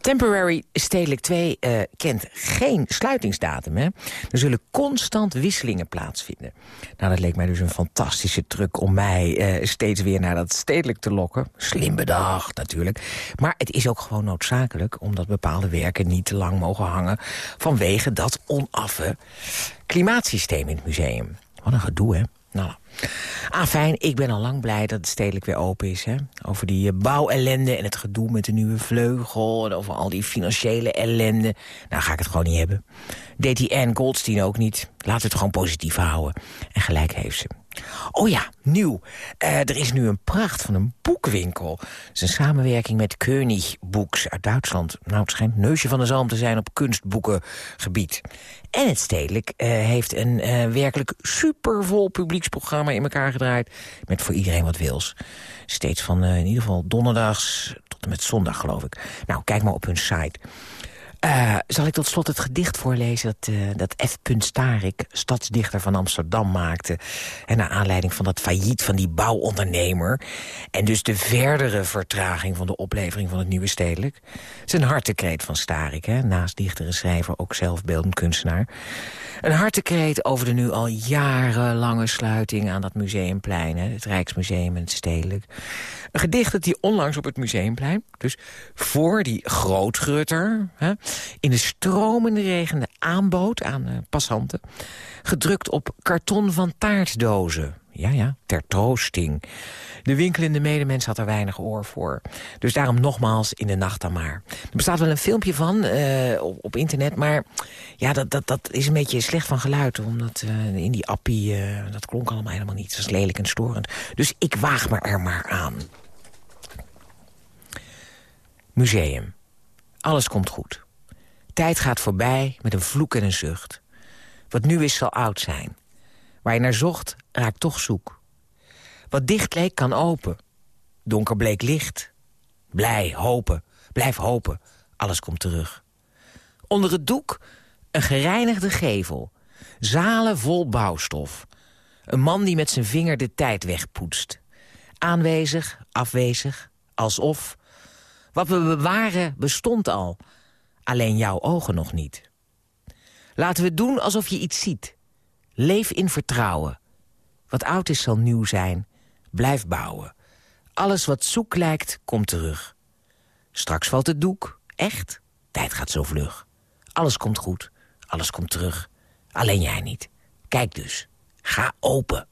Temporary Stedelijk 2 uh, kent geen sluitingsdatum. Hè? Er zullen constant wisselingen plaatsvinden. Nou, dat leek mij dus een fantastische truc om mij uh, steeds weer naar dat stedelijk te lokken. Slim bedacht natuurlijk. Maar het is ook gewoon noodzakelijk... omdat bepaalde werken niet te lang mogen hangen... vanwege dat onaffe klimaatsysteem in het museum. Wat een gedoe, hè? Nou, Ah, fijn. Ik ben al lang blij dat het stedelijk weer open is. Hè? Over die uh, bouwellende en het gedoe met de nieuwe vleugel... en over al die financiële ellende. Nou, ga ik het gewoon niet hebben. Deed die Anne Goldstein ook niet. Laten we het gewoon positief houden. En gelijk heeft ze. Oh ja, nieuw. Uh, er is nu een pracht van een boekwinkel. Het is een samenwerking met König Books uit Duitsland. Nou, het schijnt neusje van de zalm te zijn op kunstboekengebied. En het stedelijk uh, heeft een uh, werkelijk supervol publieksprogramma in elkaar gedraaid. Met voor iedereen wat wils. Steeds van in ieder geval donderdags tot en met zondag, geloof ik. Nou, kijk maar op hun site. Uh, zal ik tot slot het gedicht voorlezen dat, uh, dat F. Starik, stadsdichter van Amsterdam, maakte. En naar aanleiding van dat failliet van die bouwondernemer. En dus de verdere vertraging van de oplevering van het nieuwe stedelijk. Zijn hartekreet van Starik, hè, naast dichter en schrijver ook zelf beeldend kunstenaar. Een hartekreet over de nu al jarenlange sluiting aan dat museumplein. Hè, het Rijksmuseum en het Stedelijk. Een gedicht dat hij onlangs op het Museumplein, dus voor die grootgrutter... Hè, in de stromende regen aanbood aan uh, passanten. Gedrukt op karton van taartdozen. Ja, ja, ter troosting. De winkelende medemens had er weinig oor voor. Dus daarom nogmaals in de nacht dan maar. Er bestaat wel een filmpje van uh, op, internet, maar ja, dat, dat, dat is een beetje slecht van geluid. Omdat uh, in die appie, dat klonk allemaal helemaal niet. Dat is lelijk en storend. Dus ik waag me er maar aan. Museum. Alles komt goed. Tijd gaat voorbij met een vloek en een zucht. Wat nu is, zal oud zijn. Waar je naar zocht, raakt toch zoek. Wat dicht leek, kan open. Donker bleek licht. Blij, hopen, blijf hopen. Alles komt terug. Onder het doek een gereinigde gevel. Zalen vol bouwstof. Een man die met zijn vinger de tijd wegpoetst. Aanwezig, afwezig, alsof. Wat we bewaren bestond al. Alleen jouw ogen nog niet. Laten we doen alsof je iets ziet. Leef in vertrouwen. Wat oud is zal nieuw zijn. Blijf bouwen. Alles wat zoek lijkt, komt terug. Straks valt het doek. Echt. Tijd gaat zo vlug. Alles komt goed. Alles komt terug. Alleen jij niet. Kijk dus. Ga open.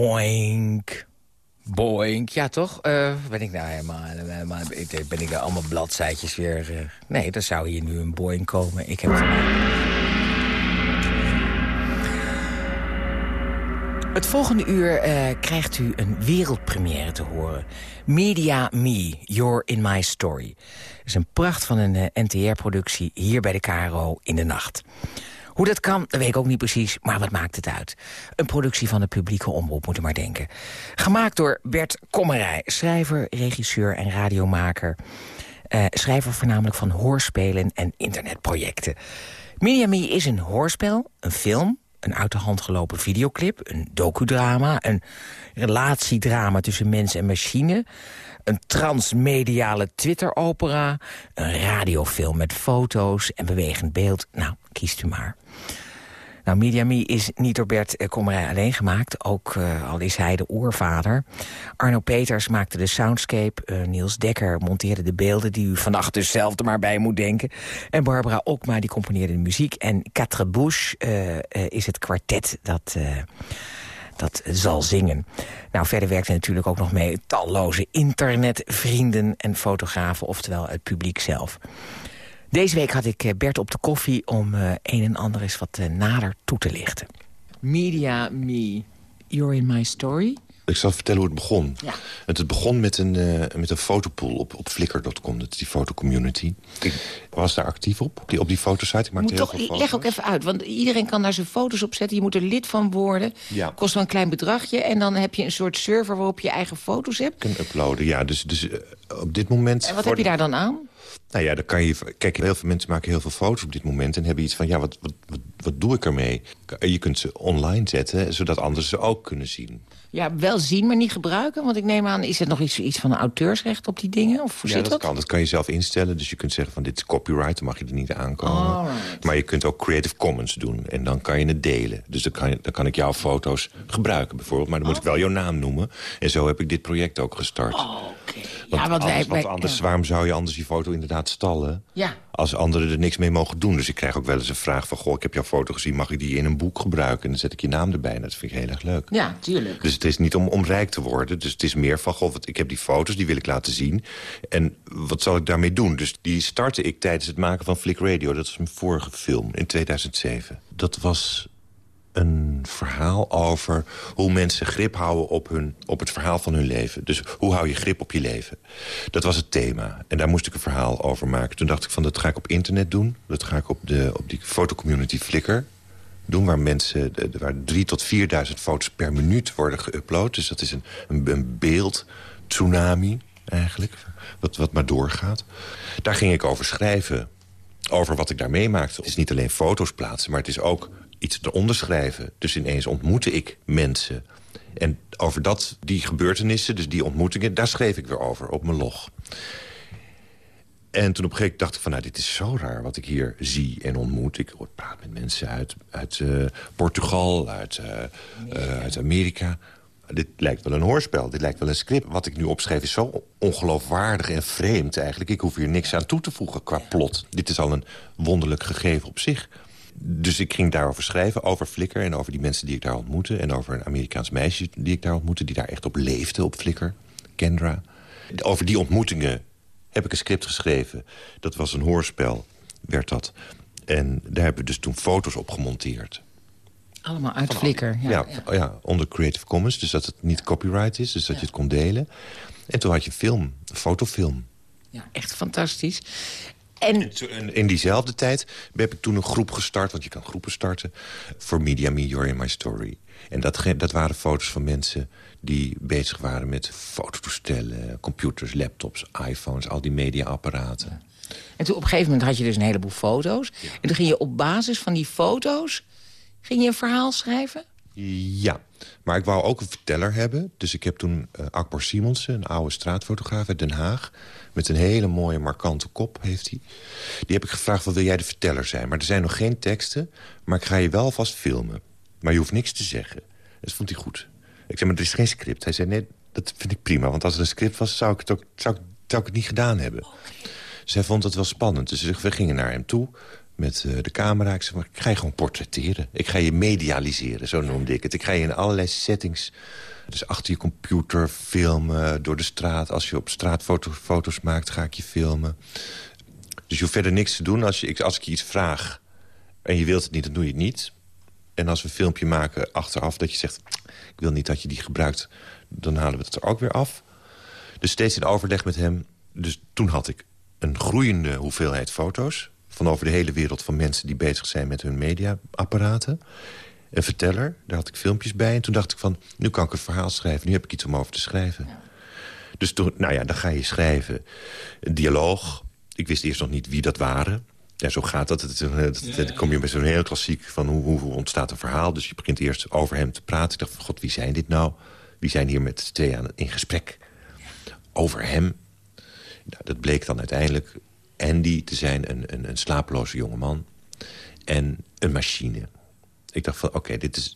Boink. Boink. Ja, toch? Uh, ben ik nou helemaal... helemaal ben ik allemaal bladzijtjes weer... Uh, nee, er zou hier nu een boink komen. Ik heb het... Volgende uur uh, krijgt u een wereldpremière te horen. Media Me, You're in My Story. Het is een pracht van een NTR-productie hier bij de KRO in de nacht. Hoe dat kan, dat weet ik ook niet precies, maar wat maakt het uit? Een productie van de publieke omroep, moet je maar denken. Gemaakt door Bert Kommerij, schrijver, regisseur en radiomaker. Uh, schrijver voornamelijk van hoorspelen en internetprojecten. Miniami is een hoorspel, een film, een uit de hand gelopen videoclip... een docudrama, een relatiedrama tussen mens en machine... een transmediale Twitter-opera... een radiofilm met foto's en bewegend beeld. Nou, kiest u maar. Nou, Media Me is niet door Bert eh, Kommerij alleen gemaakt. Ook uh, al is hij de oervader. Arno Peters maakte de soundscape. Uh, Niels Dekker monteerde de beelden... die u vannacht dus zelf maar bij moet denken. En Barbara Okma die componeerde de muziek. En Quatre Bouche uh, is het kwartet dat dat zal zingen. Nou, verder werkt hij natuurlijk ook nog mee talloze internetvrienden en fotografen, oftewel het publiek zelf. Deze week had ik Bert op de koffie om uh, een en ander eens wat uh, nader toe te lichten. Media Me, You're in My Story. Ik zal vertellen hoe het begon. Ja. Het, begon met een, uh, met een fotopool op, op Flickr.com. Dat is die fotocommunity. Ik was daar actief op, die, op die fotosite. Ik maakte moet toch, heel leg ook even uit, want iedereen kan daar zijn foto's op zetten. Je moet er lid van worden. Ja. Kost wel een klein bedragje. En dan heb je een soort server waarop je je eigen foto's hebt. Kunnen uploaden, ja. Dus, dus op dit moment... En wat heb je daar dan aan? Nou ja, dan kan je... Kijk, heel veel mensen maken heel veel foto's op dit moment... en hebben iets van, ja, wat, wat, wat, wat doe ik ermee? Je kunt ze online zetten, zodat anderen ze ook kunnen zien. Ja, wel zien, maar niet gebruiken? Want ik neem aan, is er nog iets, iets van een auteursrecht op die dingen? Of hoe ja, zit dat, dat kan. Dat kan je zelf instellen. Dus je kunt zeggen van dit is copyright, dan mag je er niet aankomen. Alright. Maar je kunt ook Creative Commons doen. En dan kan je het delen. Dus dan kan, je, dan kan ik jouw foto's gebruiken bijvoorbeeld. Maar dan moet ik wel jouw naam noemen. En zo heb ik dit project ook gestart. Oh, oké. Want, Ja, want wij... anders, want anders, waarom zou je anders die foto inderdaad stallen? Ja. Als anderen er niks mee mogen doen. Dus ik krijg ook wel eens een vraag van... goh, ik heb jouw foto gezien, mag ik die in een boek gebruiken? En dan zet ik je naam erbij. En dat vind ik heel erg leuk. Ja, tuurlijk. Dus het is niet om, om rijk te worden. Dus het is meer van, goh, wat- ik heb die foto's, die wil ik laten zien. En wat zal ik daarmee doen? Dus die startte ik tijdens het maken van Flick Radio. Dat was mijn vorige film in 2007. Dat was een verhaal over hoe mensen grip houden op, hun, op het verhaal van hun leven. Dus hoe hou je grip op je leven? Dat was het thema. En daar moest ik een verhaal over maken. Toen dacht ik van, dat ga ik op internet doen. Dat ga ik op, de, op die fotocommunity Flickr doen... waar mensen waar drie tot 4.000 foto's per minuut worden geüpload. Dus dat is een, een, een beeld tsunami eigenlijk, wat, wat maar doorgaat. Daar ging ik over schrijven, over wat ik daar meemaakte. Het is niet alleen foto's plaatsen, maar het is ook iets eronder schrijven. Dus ineens ontmoette ik mensen. En over dat, die gebeurtenissen, dus die ontmoetingen... daar schreef ik weer over op mijn log. En toen op een gegeven moment dacht ik van... nou, dit is zo raar wat ik hier zie en ontmoet. Ik praat met mensen uit, uit eh, Portugal, uit, eh, eh, uit Amerika. Dit lijkt wel een hoorspel, dit lijkt wel een script. Wat ik nu opschreef is zo ongeloofwaardig en vreemd eigenlijk. Ik hoef hier niks aan toe te voegen qua plot. Dit is al een wonderlijk gegeven op zich. Dus ik ging daarover schrijven, over Flickr... en over die mensen die ik daar ontmoette... en over een Amerikaans meisje die ik daar ontmoette... die daar echt op leefde op Flickr, Kendra. Over die ontmoetingen heb ik een script geschreven. Dat was een hoorspel, werd dat. En daar hebben we dus toen foto's op gemonteerd. Allemaal uit Flickr. Ja, Ja, ja. onder Creative Commons, dus dat het niet copyright is... dus dat je het kon delen. En toen had je film, een fotofilm. Ja, echt fantastisch. En in diezelfde tijd heb ik toen een groep gestart... want je kan groepen starten, voor Media Me, You're in My Story. En dat, dat waren foto's van mensen die bezig waren met fototoestellen... computers, laptops, iPhones, al die mediaapparaten. En toen op een gegeven moment had je dus een heleboel foto's. En toen ging je op basis van die foto's ging je een verhaal schrijven? Ja, maar ik wou ook een verteller hebben. Dus ik heb toen eh Akbar Simonsen, een oude straatfotograaf uit Den Haag... met een hele mooie markante kop heeft hij. Die heb ik gevraagd, wat wil jij de verteller zijn? Maar er zijn nog geen teksten, maar ik ga je wel vast filmen. Maar je hoeft niks te zeggen. Dat vond hij goed. Ik zei, maar er is geen script. Hij zei, nee, dat vind ik prima. Want als er een script was, zou ik het, ook, zou ik, het niet gedaan hebben. Dus hij vond het wel spannend. Dus we gingen naar hem toe met eh, de camera. Ik zei, maar ik ga je gewoon portretteren. Ik ga je medialiseren, zo noemde ik het. Ik ga je in allerlei settings... Dus achter je computer filmen, door de straat. Als je op straat foto- foto's maakt, ga ik je filmen. Dus je hoeft verder niks te doen. Als, als ik je iets vraag en je wilt het niet, dan doe je het niet. En als we een filmpje maken achteraf dat je zegt... ik wil niet dat je die gebruikt, dan halen we het er ook weer af. Dus steeds in overleg met hem. Dus toen had ik een groeiende hoeveelheid foto's... van over de hele wereld van mensen die bezig zijn met hun mediaapparaten. Een verteller, daar had ik filmpjes bij. En toen dacht ik van, nu kan ik een verhaal schrijven. Nu heb ik iets om over te schrijven. Dus toen, nou ja, dan ga je schrijven. Een dialoog. Ik wist eerst nog niet wie dat waren. Ja, zo gaat dat. Het, het- Dan kom je bij zo'n heel klassiek van hoe, hoe ontstaat een verhaal. Dus je begint eerst over hem te praten. Ik dacht van, god, wie zijn dit nou? Wie zijn hier met z'n tweeën aan- in gesprek? Over hem. Nou, dat bleek dan uiteindelijk Andy te zijn, een, een, een slapeloze jongeman. En een machine. Ik dacht van, oké, dit is...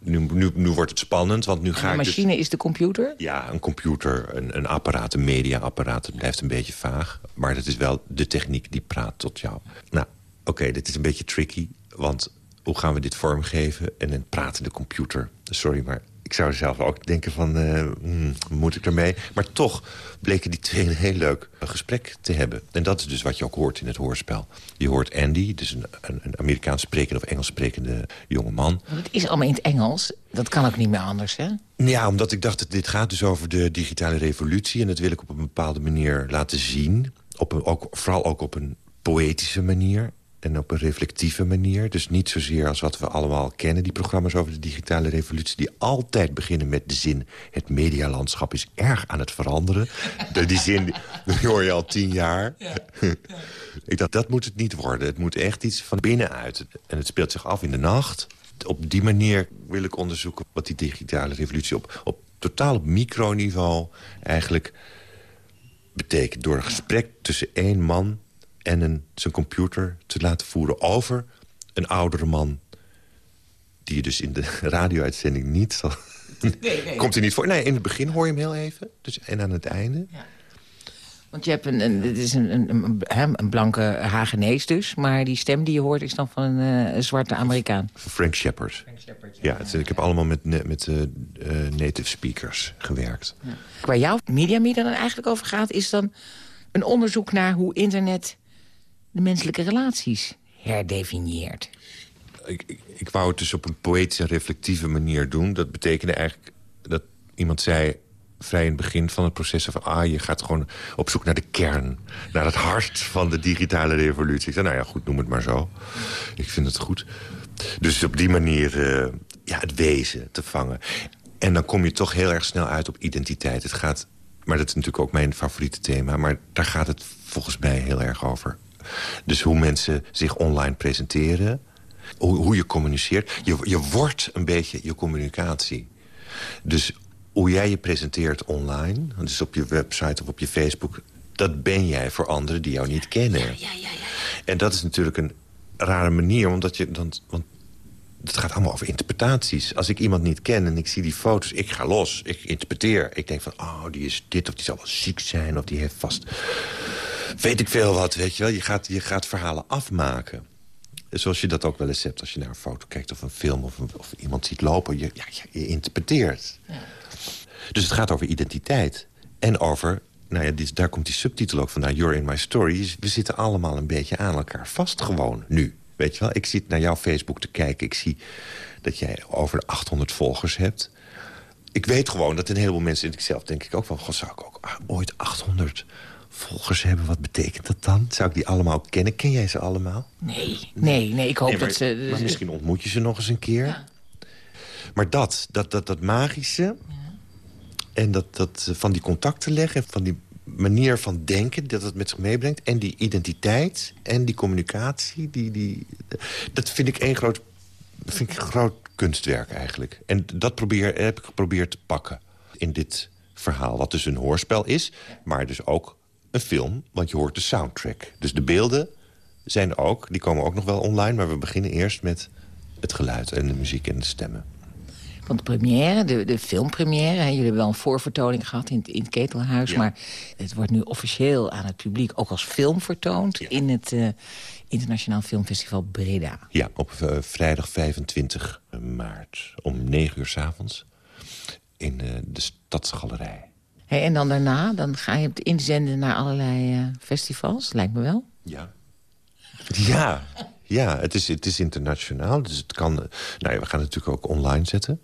Nu, nu, nu wordt het spannend, want nu ga De ik dus... machine is de computer? Ja, een computer, een, een apparaat, een mediaapparaat. Het blijft een beetje vaag. Maar dat is wel de techniek die praat tot jou. Nou, oké, dit is een beetje tricky. Want hoe gaan we dit vormgeven? En een pratende computer. Sorry, maar ik zou zelf ook denken van... eh, hmm, moet ik ermee? Maar toch bleken die twee een heel leuk gesprek te hebben. En dat is dus wat je ook hoort in het hoorspel. Je hoort Andy, dus een, een, Amerikaans sprekende of Engels sprekende jonge man. Want het is allemaal in het Engels. Dat kan ook niet meer anders, hè? Ja, omdat ik dacht, dat dit gaat dus over de digitale revolutie... en dat wil ik op een bepaalde manier laten zien. Op een, ook, vooral ook op een poëtische manier en op een reflectieve manier. Dus niet zozeer als wat we allemaal kennen, die programma's over de digitale revolutie... die altijd beginnen met de zin... het medialandschap is erg aan het veranderen. De, die zin die hoor je al tien jaar. ik dacht, dat moet het niet worden. Het moet echt iets van binnenuit. En het speelt zich af in de nacht op die manier wil ik onderzoeken wat die digitale revolutie op, op totaal op microniveau eigenlijk betekent. Door een gesprek tussen één man en een, zijn computer te laten voeren over een oudere man... die je dus in de radio-uitzending niet zal... Komt hij niet voor? Nee, in het begin hoor je hem heel even. Dus, en aan het einde. Want je hebt een, een, het is een, een, een, een blanke Hagenees dus. Maar die stem die je hoort is dan van een, eh, zwarte Amerikaan. Frank Shepard. Ja, het- ik heb allemaal met, met eh, eh, native speakers gewerkt. Waar jouw Media dan eigenlijk over gaat... is dan een onderzoek naar hoe internet de menselijke relaties herdefinieert. ik, ik, wou het dus op een poëtische reflectieve manier doen. Dat betekende eigenlijk dat iemand zei vrij in het begin van het proces... van ah, je gaat gewoon op zoek naar de kern. Naar het hart van de digitale revolutie. Ik zei, nou ja, goed, noem het maar zo. Ik vind het goed. Dus op die manier eh, ja, het wezen te vangen. En dan kom je toch heel erg snel uit op identiteit. Het gaat, maar dat is natuurlijk ook mijn favoriete thema... maar daar gaat het volgens mij heel erg over. Dus hoe mensen zich online presenteren hoe, hoe je communiceert. Je, je wordt een beetje je communicatie. Dus hoe jij je presenteert online, dus op je website of op je Facebook... dat ben jij voor anderen die jou niet kennen. En dat is natuurlijk een rare manier, omdat je dan... Want het gaat allemaal over interpretaties. Als ik iemand niet ken en ik zie die foto's, ik ga los. Ik interpreteer. Ik denk van, oh, die is dit of die zal wel ziek zijn... of die heeft vast... Weet ik veel wat, weet je wel. Je gaat, je gaat verhalen afmaken. Zoals je dat ook wel eens hebt als je naar een foto kijkt... of een film of, een- of iemand ziet lopen. Je, ja, je, interpreteert. Dus het gaat over identiteit. En over, nou ja, dit, daar komt die subtitel ook vandaan... You're in my story. We zitten allemaal een beetje aan elkaar vast gewoon nu. Weet je wel, ik zit naar jouw Facebook te kijken. Ik zie dat jij over de 800 volgers hebt. Ik weet gewoon dat een heleboel mensen... en ik zelf denk ik ook van... God, zou ik ook ooit 800 volgers hebben? Wat betekent dat dan? Zou ik die allemaal kennen? Ken jij ze allemaal? Nee, nee, nee, ik hoop Nee, maar, dat ze... maar misschien ontmoet je ze nog eens een keer. Maar dat, dat, dat, dat magische... en dat, dat van die contacten leggen... van die manier van denken dat het met zich meebrengt... en die identiteit en die communicatie... Die, die, dat vind ik één groot, vind ik een groot kunstwerk eigenlijk. En dat probeer, heb ik geprobeerd te pakken in dit verhaal. Wat dus een hoorspel is, maar dus ook een film. Want je hoort de soundtrack. Dus de beelden zijn ook, die komen ook nog wel online... maar we beginnen eerst met het geluid en de muziek en de stemmen. Want de première, de, de filmpremière... Hè, jullie hebben wel een voorvertoning gehad in, het- in het Ketelhuis... Ja. maar het wordt nu officieel aan het publiek ook als film vertoond... in het eh, Internationaal Filmfestival Breda. Ja, op eh, vrijdag 25 maart om 9 uur s avonds in eh, de Stadsgalerij. En dan daarna, dan ga je het inzenden naar allerlei eh, festivals, lijkt me wel. Ja. Ja, ja het, is, het is internationaal. Dus het kan. Nou ja, we gaan het natuurlijk ook online zetten.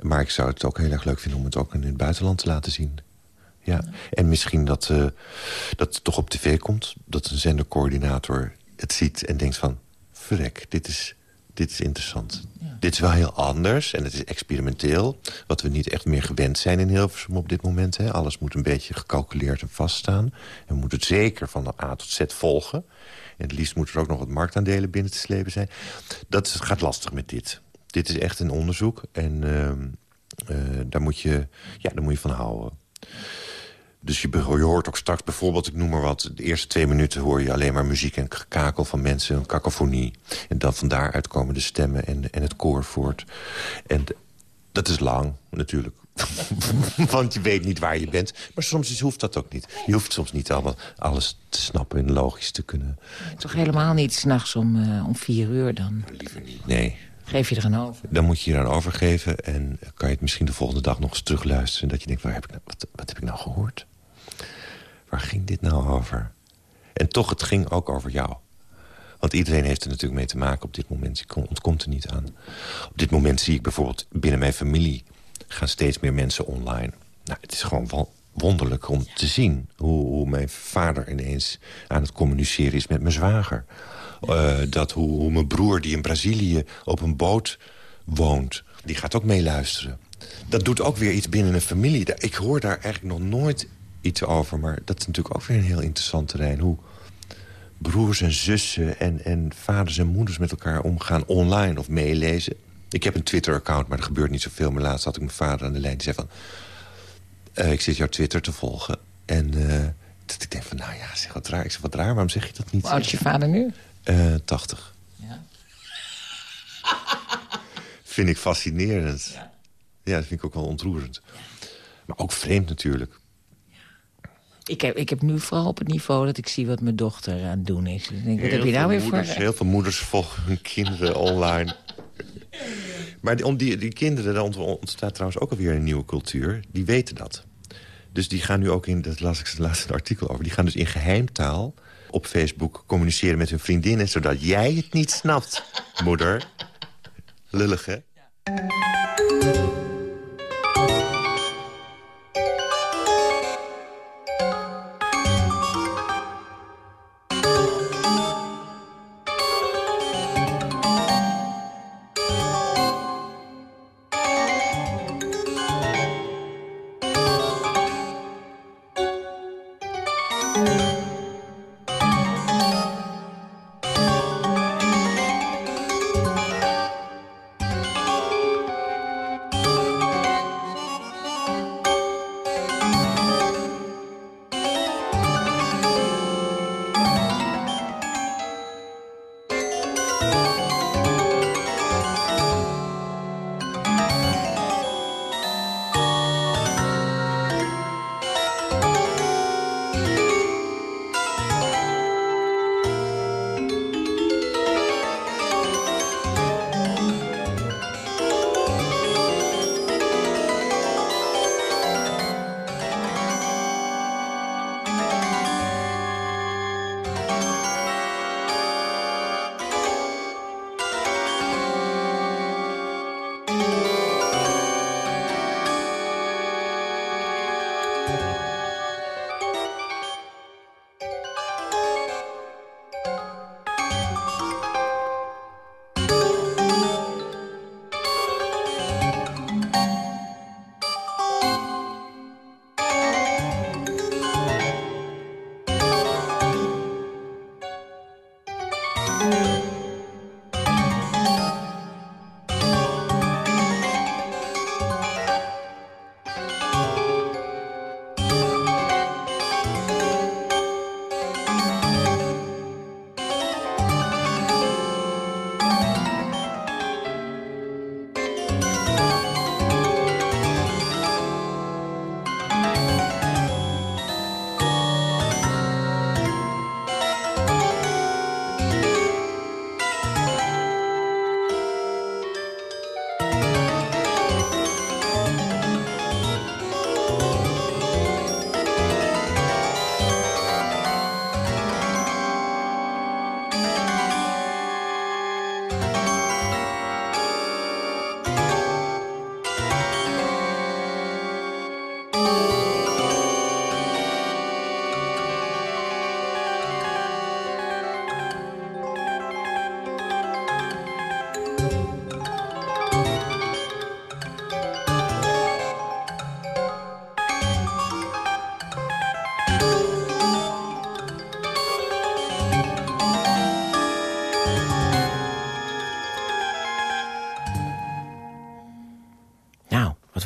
Maar ik zou het ook heel erg leuk vinden om het ook in het buitenland te laten zien. Ja. En misschien dat, eh, dat het toch op tv komt. Dat een zendercoördinator het ziet en denkt van... verrek, dit is, dit is interessant. Dit is wel heel anders en het is experimenteel. Wat we niet echt meer gewend zijn in Hilversum op dit moment. Hè. Alles moet een beetje gecalculeerd en vaststaan. En we moeten het zeker van de A tot Z volgen. En het liefst moet er ook nog wat marktaandelen binnen te slepen zijn. Dat gaat lastig met dit. Dit is echt een onderzoek en ehm, eh, daar, moet je, ja, daar moet je van houden. Dus je, je, hoort ook straks bijvoorbeeld, ik noem maar wat... de eerste twee minuten hoor je alleen maar muziek en kakel van mensen... een kakofonie. En dan van daaruit komen de stemmen en, en het koor voort. En dat is lang, natuurlijk. Want je weet niet waar je bent. Maar soms hoeft dat ook niet. Je hoeft soms niet allemaal alles te snappen en logisch te kunnen. Toch helemaal niet s'nachts om, uh, om vier uur dan? Liever niet, nee. Geef je er aan over? Dan moet je je eraan overgeven. En kan je het misschien de volgende dag nog eens terugluisteren. En dat je denkt, waar heb ik nou, wat, wat heb ik nou gehoord? Waar ging dit nou over? En toch, het ging ook over jou. Want iedereen heeft er natuurlijk mee te maken op dit moment. Ik ontkomt er niet aan. Op dit moment zie ik bijvoorbeeld binnen mijn familie... gaan steeds meer mensen online. Nou, het is gewoon wonderlijk om te zien... Hoe, hoe mijn vader ineens aan het communiceren is met mijn zwager. Uh, dat hoe, hoe, mijn broer die in Brazilië op een boot woont... die gaat ook meeluisteren. Dat doet ook weer iets binnen een familie. Ik hoor daar eigenlijk nog nooit iets over. Maar dat is natuurlijk ook weer een heel interessant terrein. Hoe broers en zussen en, en vaders en moeders met elkaar omgaan online of meelezen. Ik heb een Twitter-account, maar er gebeurt niet zoveel. Maar laatst had ik mijn vader aan de lijn die zei van... Uh, ik zit jouw Twitter te volgen. En uh, dat ik denk van, nou ja, zeg wat raar. Ik zeg, wat raar, waarom zeg je dat niet? Hoe oud is je vader nu? Uh, 80. Ja. vind ik fascinerend. Ja. ja. dat vind ik ook wel ontroerend. Maar ook vreemd natuurlijk. Ik heb, ik heb nu vooral op het niveau dat ik zie wat mijn dochter aan het doen is. Dus denk, wat heb je nou weer moeders, voor... Heel veel moeders volgen hun kinderen online. Maar om die, die kinderen, daar ontstaat trouwens ook alweer een nieuwe cultuur. Die weten dat. Dus die gaan nu ook in, dat las ik het laatste artikel over... die gaan dus in geheimtaal op Facebook communiceren met hun vriendinnen... zodat jij het niet snapt, moeder. Lullig, hè? Ja.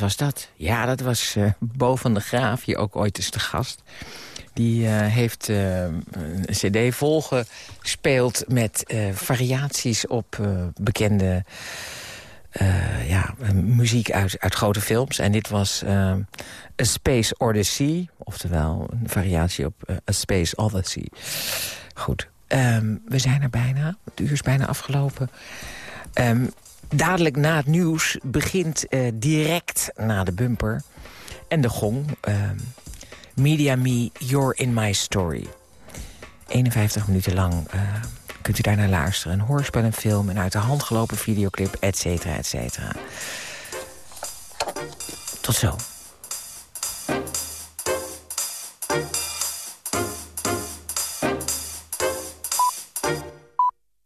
Was dat? Ja, dat was uh, Bo van de Graaf, hier ook ooit eens te gast. Die uh, heeft uh, een cd volgespeeld met variaties op bekende ja, muziek uit, uit grote films. En dit was A Space Odyssey, oftewel een variatie op A Space Odyssey. Goed, um, we zijn er bijna. Het uur is bijna afgelopen. Um, Dadelijk na het nieuws begint uh, direct na de bumper en de gong... Uh, Media Me, You're in My Story. 51 minuten lang uh, kunt u daar naar luisteren. Een hoorspel, een film, een uit de hand gelopen videoclip, et cetera, et cetera. Tot zo.